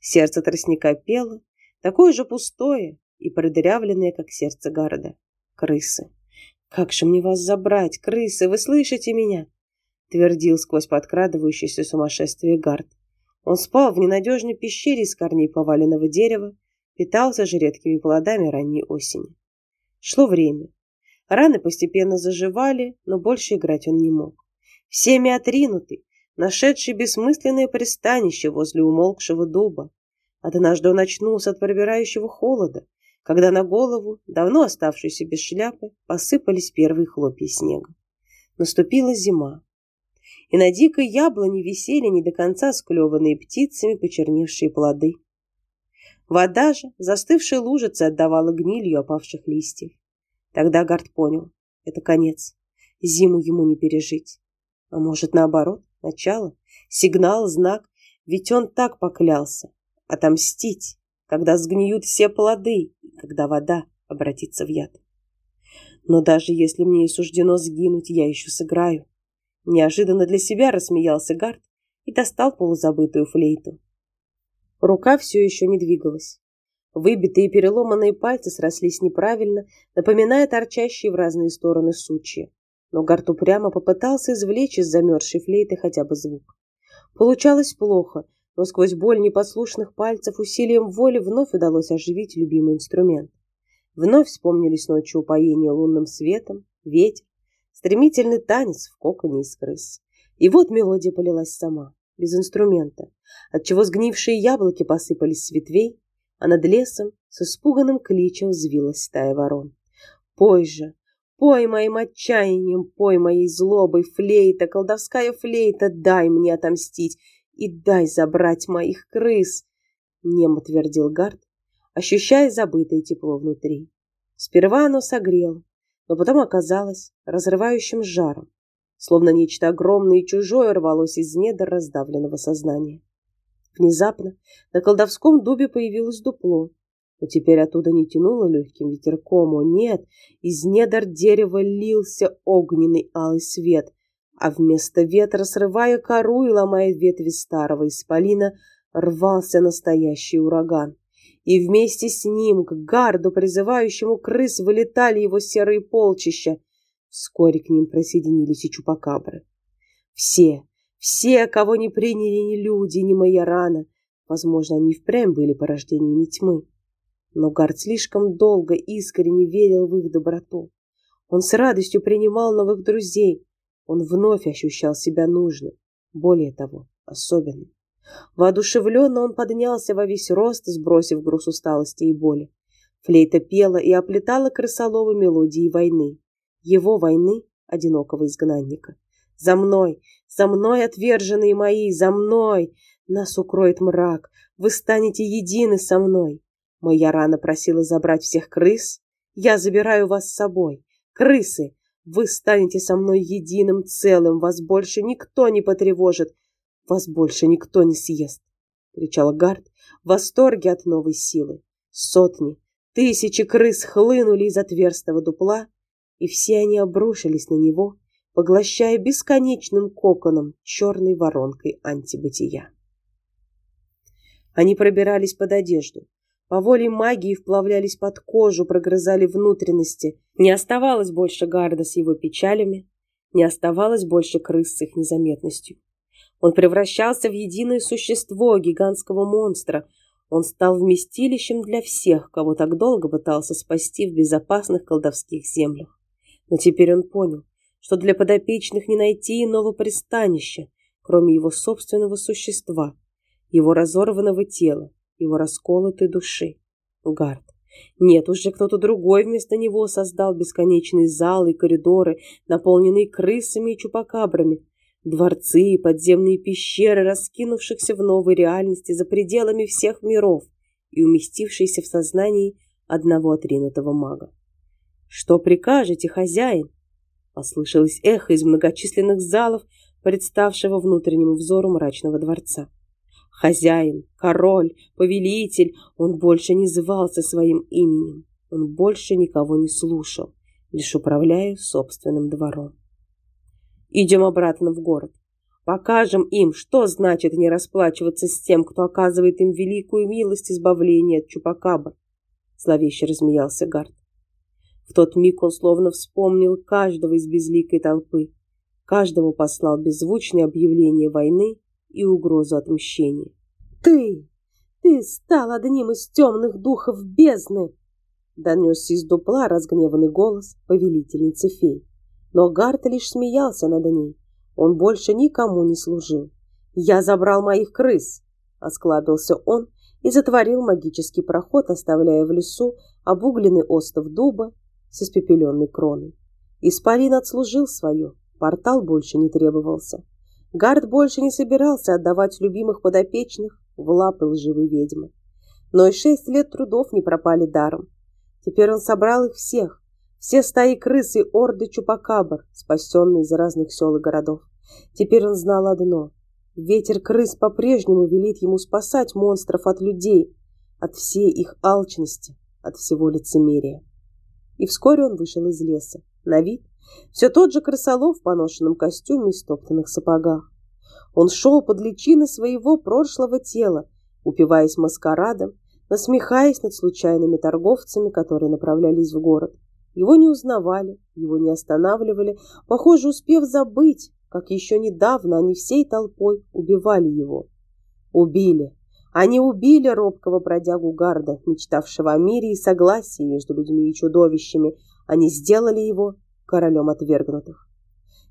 Сердце тростника пело, такое же пустое и продырявленное, как сердце города. Крысы. «Как же мне вас забрать, крысы, вы слышите меня?» твердил сквозь подкрадывающееся сумасшествие Гард. Он спал в ненадежной пещере из корней поваленного дерева, питался же редкими плодами ранней осени. Шло время. Раны постепенно заживали, но больше играть он не мог. Всеми отринутый, нашедший бессмысленное пристанище возле умолкшего дуба. Однажды он очнулся от пробирающего холода, когда на голову, давно оставшуюся без шляпы, посыпались первые хлопья снега. Наступила зима, и на дикой яблоне висели не до конца склеванные птицами почерневшие плоды. Вода же, застывшая лужица, отдавала гнилью опавших листьев. Тогда Гард понял — это конец, зиму ему не пережить. А может, наоборот, начало, сигнал, знак, ведь он так поклялся — отомстить, когда сгниют все плоды, когда вода обратится в яд. Но даже если мне и суждено сгинуть, я еще сыграю. Неожиданно для себя рассмеялся Гард и достал полузабытую флейту. Рука все еще не двигалась. Выбитые и переломанные пальцы срослись неправильно, напоминая торчащие в разные стороны сучья. Но Гард упрямо попытался извлечь из замерзшей флейты хотя бы звук. Получалось плохо, но сквозь боль непослушных пальцев усилием воли вновь удалось оживить любимый инструмент. Вновь вспомнились ночью упоения лунным светом, ветер, стремительный танец в коконе из крыс. И вот мелодия полилась сама, без инструмента, отчего сгнившие яблоки посыпались с ветвей, а над лесом с испуганным кличем взвилась стая ворон. «Пой же! Пой моим отчаянием, пой моей злобой, флейта, колдовская флейта, дай мне отомстить и дай забрать моих крыс, немо твердил Гард, ощущая забытое тепло внутри. Сперва оно согрело, но потом оказалось разрывающим жаром, словно нечто огромное и чужое рвалось из недр раздавленного сознания. Внезапно на колдовском дубе появилось дупло, но теперь оттуда не тянуло легким ветерком, о нет, из недр дерева лился огненный алый свет, а вместо ветра, срывая кору и ломая ветви старого исполина, рвался настоящий ураган. И вместе с ним к гарду, призывающему крыс, вылетали его серые полчища. Вскоре к ним присоединились и чупакабры. Все, все, кого не приняли ни люди, ни моя рана, возможно, они впрямь были порождениями тьмы. Но Гард слишком долго искренне верил в их доброту. Он с радостью принимал новых друзей, Он вновь ощущал себя нужным, более того, особенным. Воодушевленно он поднялся во весь рост, сбросив груз усталости и боли. Флейта пела и оплетала крысоловы мелодии войны. Его войны, одинокого изгнанника. «За мной! За мной, отверженные мои! За мной! Нас укроет мрак! Вы станете едины со мной!» Моя рана просила забрать всех крыс. Я забираю вас с собой. Крысы, вы станете со мной единым целым. Вас больше никто не потревожит. Вас больше никто не съест. Кричал Гард в восторге от новой силы. Сотни, тысячи крыс хлынули из отверстого дупла, и все они обрушились на него, поглощая бесконечным коконом черной воронкой антибытия. Они пробирались под одежду, по воле магии вплавлялись под кожу, прогрызали внутренности. Не оставалось больше гарда с его печалями, не оставалось больше крыс с их незаметностью. Он превращался в единое существо гигантского монстра. Он стал вместилищем для всех, кого так долго пытался спасти в безопасных колдовских землях. Но теперь он понял, что для подопечных не найти иного пристанища, кроме его собственного существа, его разорванного тела, его расколотой души. Гард. Нет, уже кто-то другой вместо него создал бесконечные залы и коридоры, наполненные крысами и чупакабрами, дворцы и подземные пещеры, раскинувшихся в новой реальности за пределами всех миров и уместившиеся в сознании одного отринутого мага. «Что прикажете, хозяин?» Послышалось эхо из многочисленных залов, представшего внутреннему взору мрачного дворца. Хозяин, король, повелитель, он больше не звался своим именем. Он больше никого не слушал, лишь управляя собственным двором. Идем обратно в город. Покажем им, что значит не расплачиваться с тем, кто оказывает им великую милость избавления от Чупакаба. Зловеще размеялся Гард. В тот миг он словно вспомнил каждого из безликой толпы. Каждому послал беззвучное объявление войны и угрозу отмщения. «Ты! Ты стал одним из темных духов бездны!» Донесся из дупла разгневанный голос повелительницы фей. Но Гарт лишь смеялся над ней. Он больше никому не служил. «Я забрал моих крыс!» Осклабился он и затворил магический проход, оставляя в лесу обугленный остов дуба с испепеленной кроной. Исполин отслужил свое, портал больше не требовался. Гард больше не собирался отдавать любимых подопечных в лапы лживой ведьмы. Но и шесть лет трудов не пропали даром. Теперь он собрал их всех, все стаи крыс и орды чупакабр, спасенные из разных сел и городов. Теперь он знал одно. Ветер крыс по-прежнему велит ему спасать монстров от людей, от всей их алчности, от всего лицемерия. И вскоре он вышел из леса, на вид все тот же крысолов в поношенном костюме и стоптанных сапогах. Он шел под личины своего прошлого тела, упиваясь маскарадом, насмехаясь над случайными торговцами, которые направлялись в город. Его не узнавали, его не останавливали, похоже, успев забыть, как еще недавно они всей толпой убивали его. Убили. Они убили робкого бродягу Гарда, мечтавшего о мире и согласии между людьми и чудовищами. Они сделали его королем отвергнутых.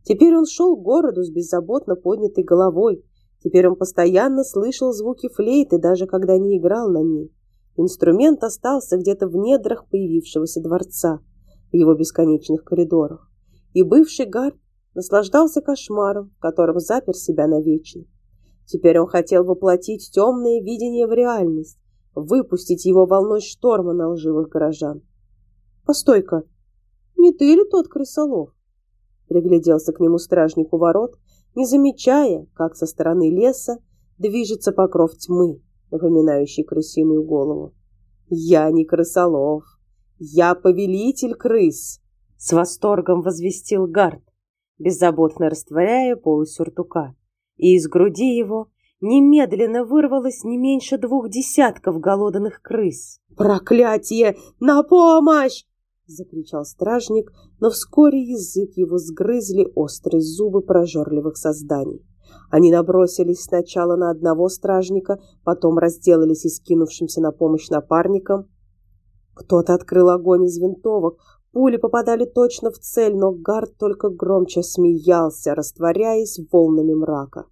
Теперь он шел к городу с беззаботно поднятой головой. Теперь он постоянно слышал звуки флейты, даже когда не играл на ней. Инструмент остался где-то в недрах появившегося дворца, в его бесконечных коридорах. И бывший гард наслаждался кошмаром, в котором запер себя навечно. Теперь он хотел воплотить темное видение в реальность, выпустить его волной шторма на лживых горожан. «Постой-ка!» Не ты ли тот крысолов? Пригляделся к нему стражник у ворот, не замечая, как со стороны леса движется покров тьмы, напоминающий крысиную голову. «Я не крысолов, я повелитель крыс!» С восторгом возвестил Гард, беззаботно растворяя полу сюртука. И из груди его немедленно вырвалось не меньше двух десятков голодных крыс. «Проклятие! На помощь!» Закричал стражник, но вскоре язык его сгрызли острые зубы прожорливых созданий. Они набросились сначала на одного стражника, потом разделались и скинувшимся на помощь напарникам. Кто-то открыл огонь из винтовок, Пули попадали точно в цель, но Гард только громче смеялся, растворяясь волнами мрака.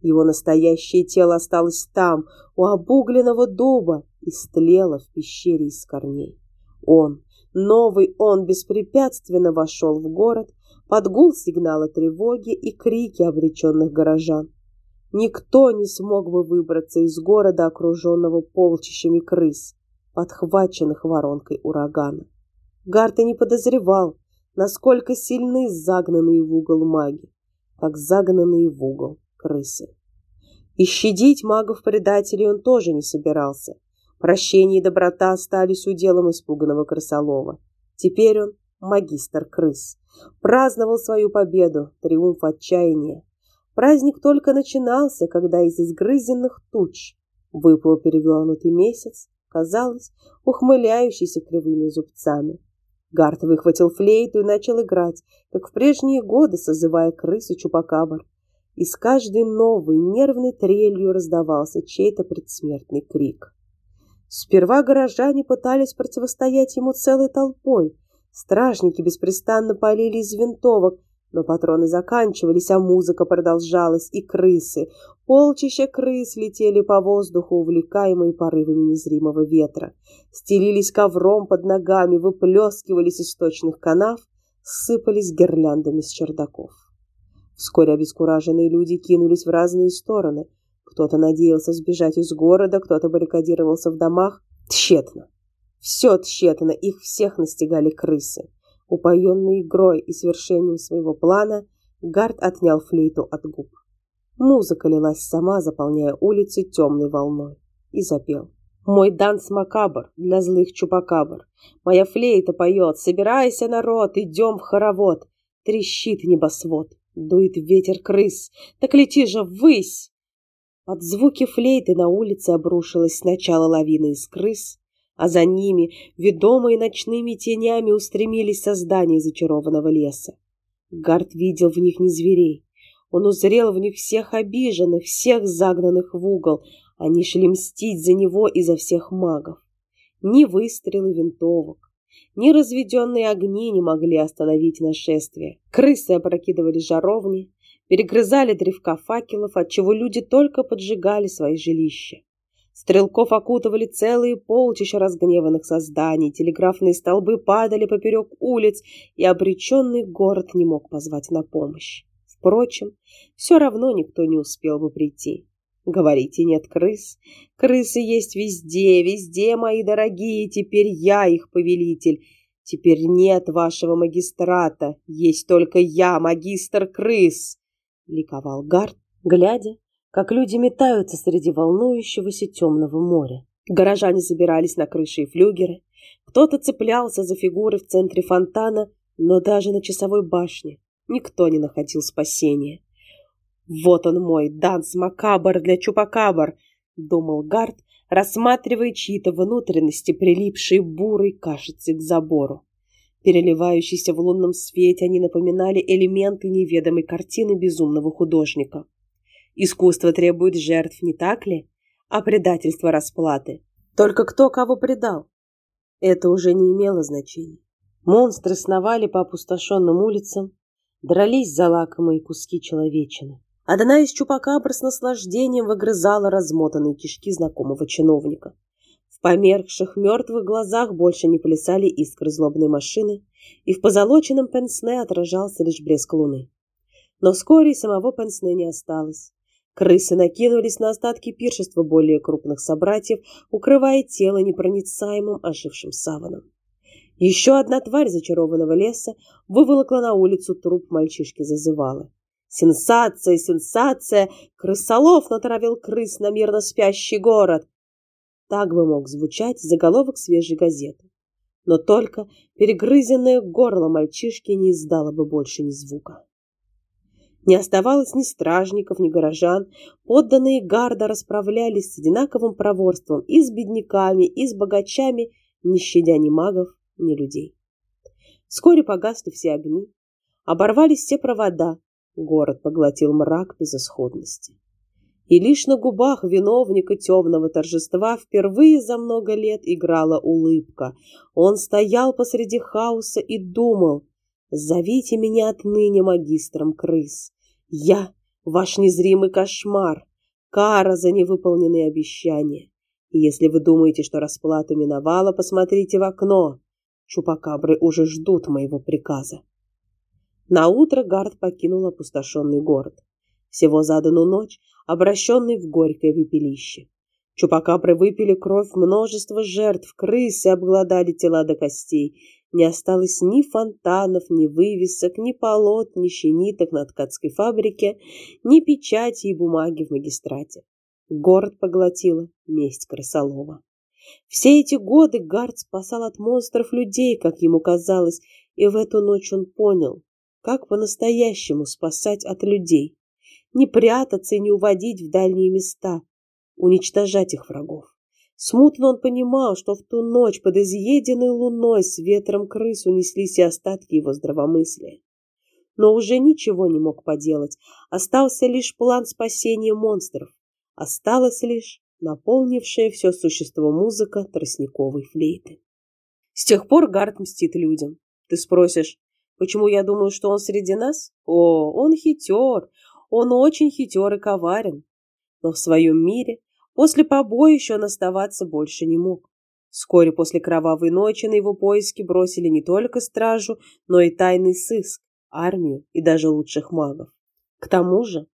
Его настоящее тело осталось там, у обугленного дуба, и стлело в пещере из корней. Он, новый он, беспрепятственно вошел в город под гул сигнала тревоги и крики обреченных горожан. Никто не смог бы выбраться из города, окруженного полчищами крыс, подхваченных воронкой урагана. Гарта не подозревал, насколько сильны загнанные в угол маги, как загнанные в угол крысы. И щадить магов-предателей он тоже не собирался. Прощение и доброта остались уделом испуганного крысолова. Теперь он магистр крыс. Праздновал свою победу, триумф отчаяния. Праздник только начинался, когда из изгрызенных туч выплыл перевернутый месяц, казалось, ухмыляющийся кривыми зубцами. Гарт выхватил флейту и начал играть, как в прежние годы, созывая крысу Чупакабр. И с каждой новой нервной трелью раздавался чей-то предсмертный крик. Сперва горожане пытались противостоять ему целой толпой. Стражники беспрестанно полили из винтовок, но патроны заканчивались, а музыка продолжалась, и крысы, полчища крыс летели по воздуху, увлекаемые порывами незримого ветра, стелились ковром под ногами, выплескивались из точных канав, сыпались гирляндами с чердаков. Вскоре обескураженные люди кинулись в разные стороны. Кто-то надеялся сбежать из города, кто-то баррикадировался в домах. Тщетно. Все тщетно, их всех настигали крысы. Упоенный игрой и свершением своего плана, Гард отнял флейту от губ. Музыка лилась сама, заполняя улицы темной волной, и запел. «Мой данс макабр для злых чупакабр. Моя флейта поет, собирайся, народ, идем в хоровод. Трещит небосвод, дует ветер крыс, так лети же ввысь!» Под звуки флейты на улице обрушилась сначала лавина из крыс, а за ними, ведомые ночными тенями, устремились создания зачарованного леса. Гард видел в них не зверей. Он узрел в них всех обиженных, всех загнанных в угол. Они шли мстить за него и за всех магов. Ни выстрелы винтовок, ни разведенные огни не могли остановить нашествие. Крысы опрокидывали жаровни, перегрызали древка факелов, отчего люди только поджигали свои жилища. Стрелков окутывали целые полчища разгневанных созданий, телеграфные столбы падали поперек улиц, и обреченный город не мог позвать на помощь. Впрочем, все равно никто не успел бы прийти. Говорите, нет крыс? Крысы есть везде, везде, мои дорогие, теперь я их повелитель. Теперь нет вашего магистрата, есть только я, магистр крыс, — ликовал Гард, глядя, как люди метаются среди волнующегося темного моря. Горожане забирались на крыши и флюгеры, кто-то цеплялся за фигуры в центре фонтана, но даже на часовой башне никто не находил спасения. «Вот он мой, данс макабр для чупакабр!» — думал Гард, рассматривая чьи-то внутренности, прилипшие бурой кашицей к забору. Переливающиеся в лунном свете, они напоминали элементы неведомой картины безумного художника. Искусство требует жертв, не так ли? А предательство расплаты. Только кто кого предал? Это уже не имело значения. Монстры сновали по опустошенным улицам, дрались за лакомые куски человечины. Одна из чупакабр с наслаждением выгрызала размотанные кишки знакомого чиновника. Померкших мертвых глазах больше не плясали искры злобной машины, и в позолоченном пенсне отражался лишь блеск луны. Но вскоре и самого пенсне не осталось. Крысы накинулись на остатки пиршества более крупных собратьев, укрывая тело непроницаемым ожившим саваном. Еще одна тварь зачарованного леса выволокла на улицу труп мальчишки-зазывала. «Сенсация! Сенсация! Крысолов натравил крыс на мирно спящий город!» Так бы мог звучать заголовок свежей газеты. Но только перегрызенное горло мальчишки не издало бы больше ни звука. Не оставалось ни стражников, ни горожан. Подданные гарда расправлялись с одинаковым проворством и с бедняками, и с богачами, не щадя ни магов, ни людей. Вскоре погасли все огни, оборвались все провода, город поглотил мрак безысходности. И лишь на губах виновника темного торжества впервые за много лет играла улыбка. Он стоял посреди хаоса и думал, «Зовите меня отныне магистром крыс. Я — ваш незримый кошмар, кара за невыполненные обещания. И если вы думаете, что расплата миновала, посмотрите в окно. Чупакабры уже ждут моего приказа». На утро Гард покинул опустошенный город. Всего за одну ночь обращенный в горькое пепелище. Чупакабры выпили кровь множества жертв, крысы обглодали тела до костей. Не осталось ни фонтанов, ни вывесок, ни полот, ни щениток на ткацкой фабрике, ни печати и бумаги в магистрате. Город поглотила месть крысолова. Все эти годы Гард спасал от монстров людей, как ему казалось, и в эту ночь он понял, как по-настоящему спасать от людей. Не прятаться и не уводить в дальние места, уничтожать их врагов. Смутно он понимал, что в ту ночь под изъеденной луной с ветром крыс унеслись и остатки его здравомыслия. Но уже ничего не мог поделать, остался лишь план спасения монстров. Осталась лишь наполнившая все существо музыка тростниковой флейты. С тех пор Гард мстит людям. Ты спросишь, Почему я думаю, что он среди нас? О, он хитер, он очень хитер и коварен. Но в своем мире после побоища он оставаться больше не мог. Вскоре после кровавой ночи на его поиски бросили не только стражу, но и тайный сыск, армию и даже лучших магов. К тому же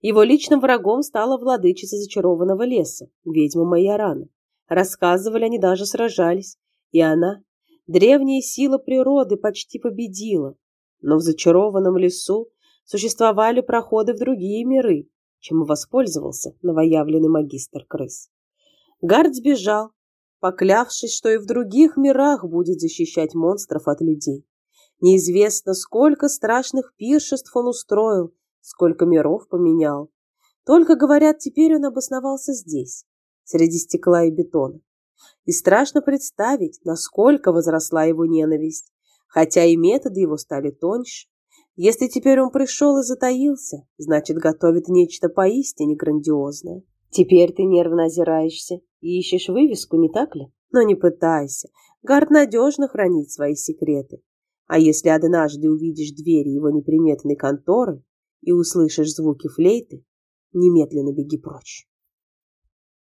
его личным врагом стала владычица зачарованного леса, ведьма Майорана. Рассказывали, они даже сражались, и она Древняя сила природы почти победила, но в зачарованном лесу существовали проходы в другие миры, чем воспользовался новоявленный магистр крыс. Гард сбежал, поклявшись, что и в других мирах будет защищать монстров от людей. Неизвестно, сколько страшных пиршеств он устроил, сколько миров поменял. Только, говорят, теперь он обосновался здесь, среди стекла и бетона и страшно представить, насколько возросла его ненависть, хотя и методы его стали тоньше. Если теперь он пришел и затаился, значит, готовит нечто поистине грандиозное. Теперь ты нервно озираешься и ищешь вывеску, не так ли? Но не пытайся. Гард надежно хранит свои секреты. А если однажды увидишь двери его неприметной конторы и услышишь звуки флейты, немедленно беги прочь.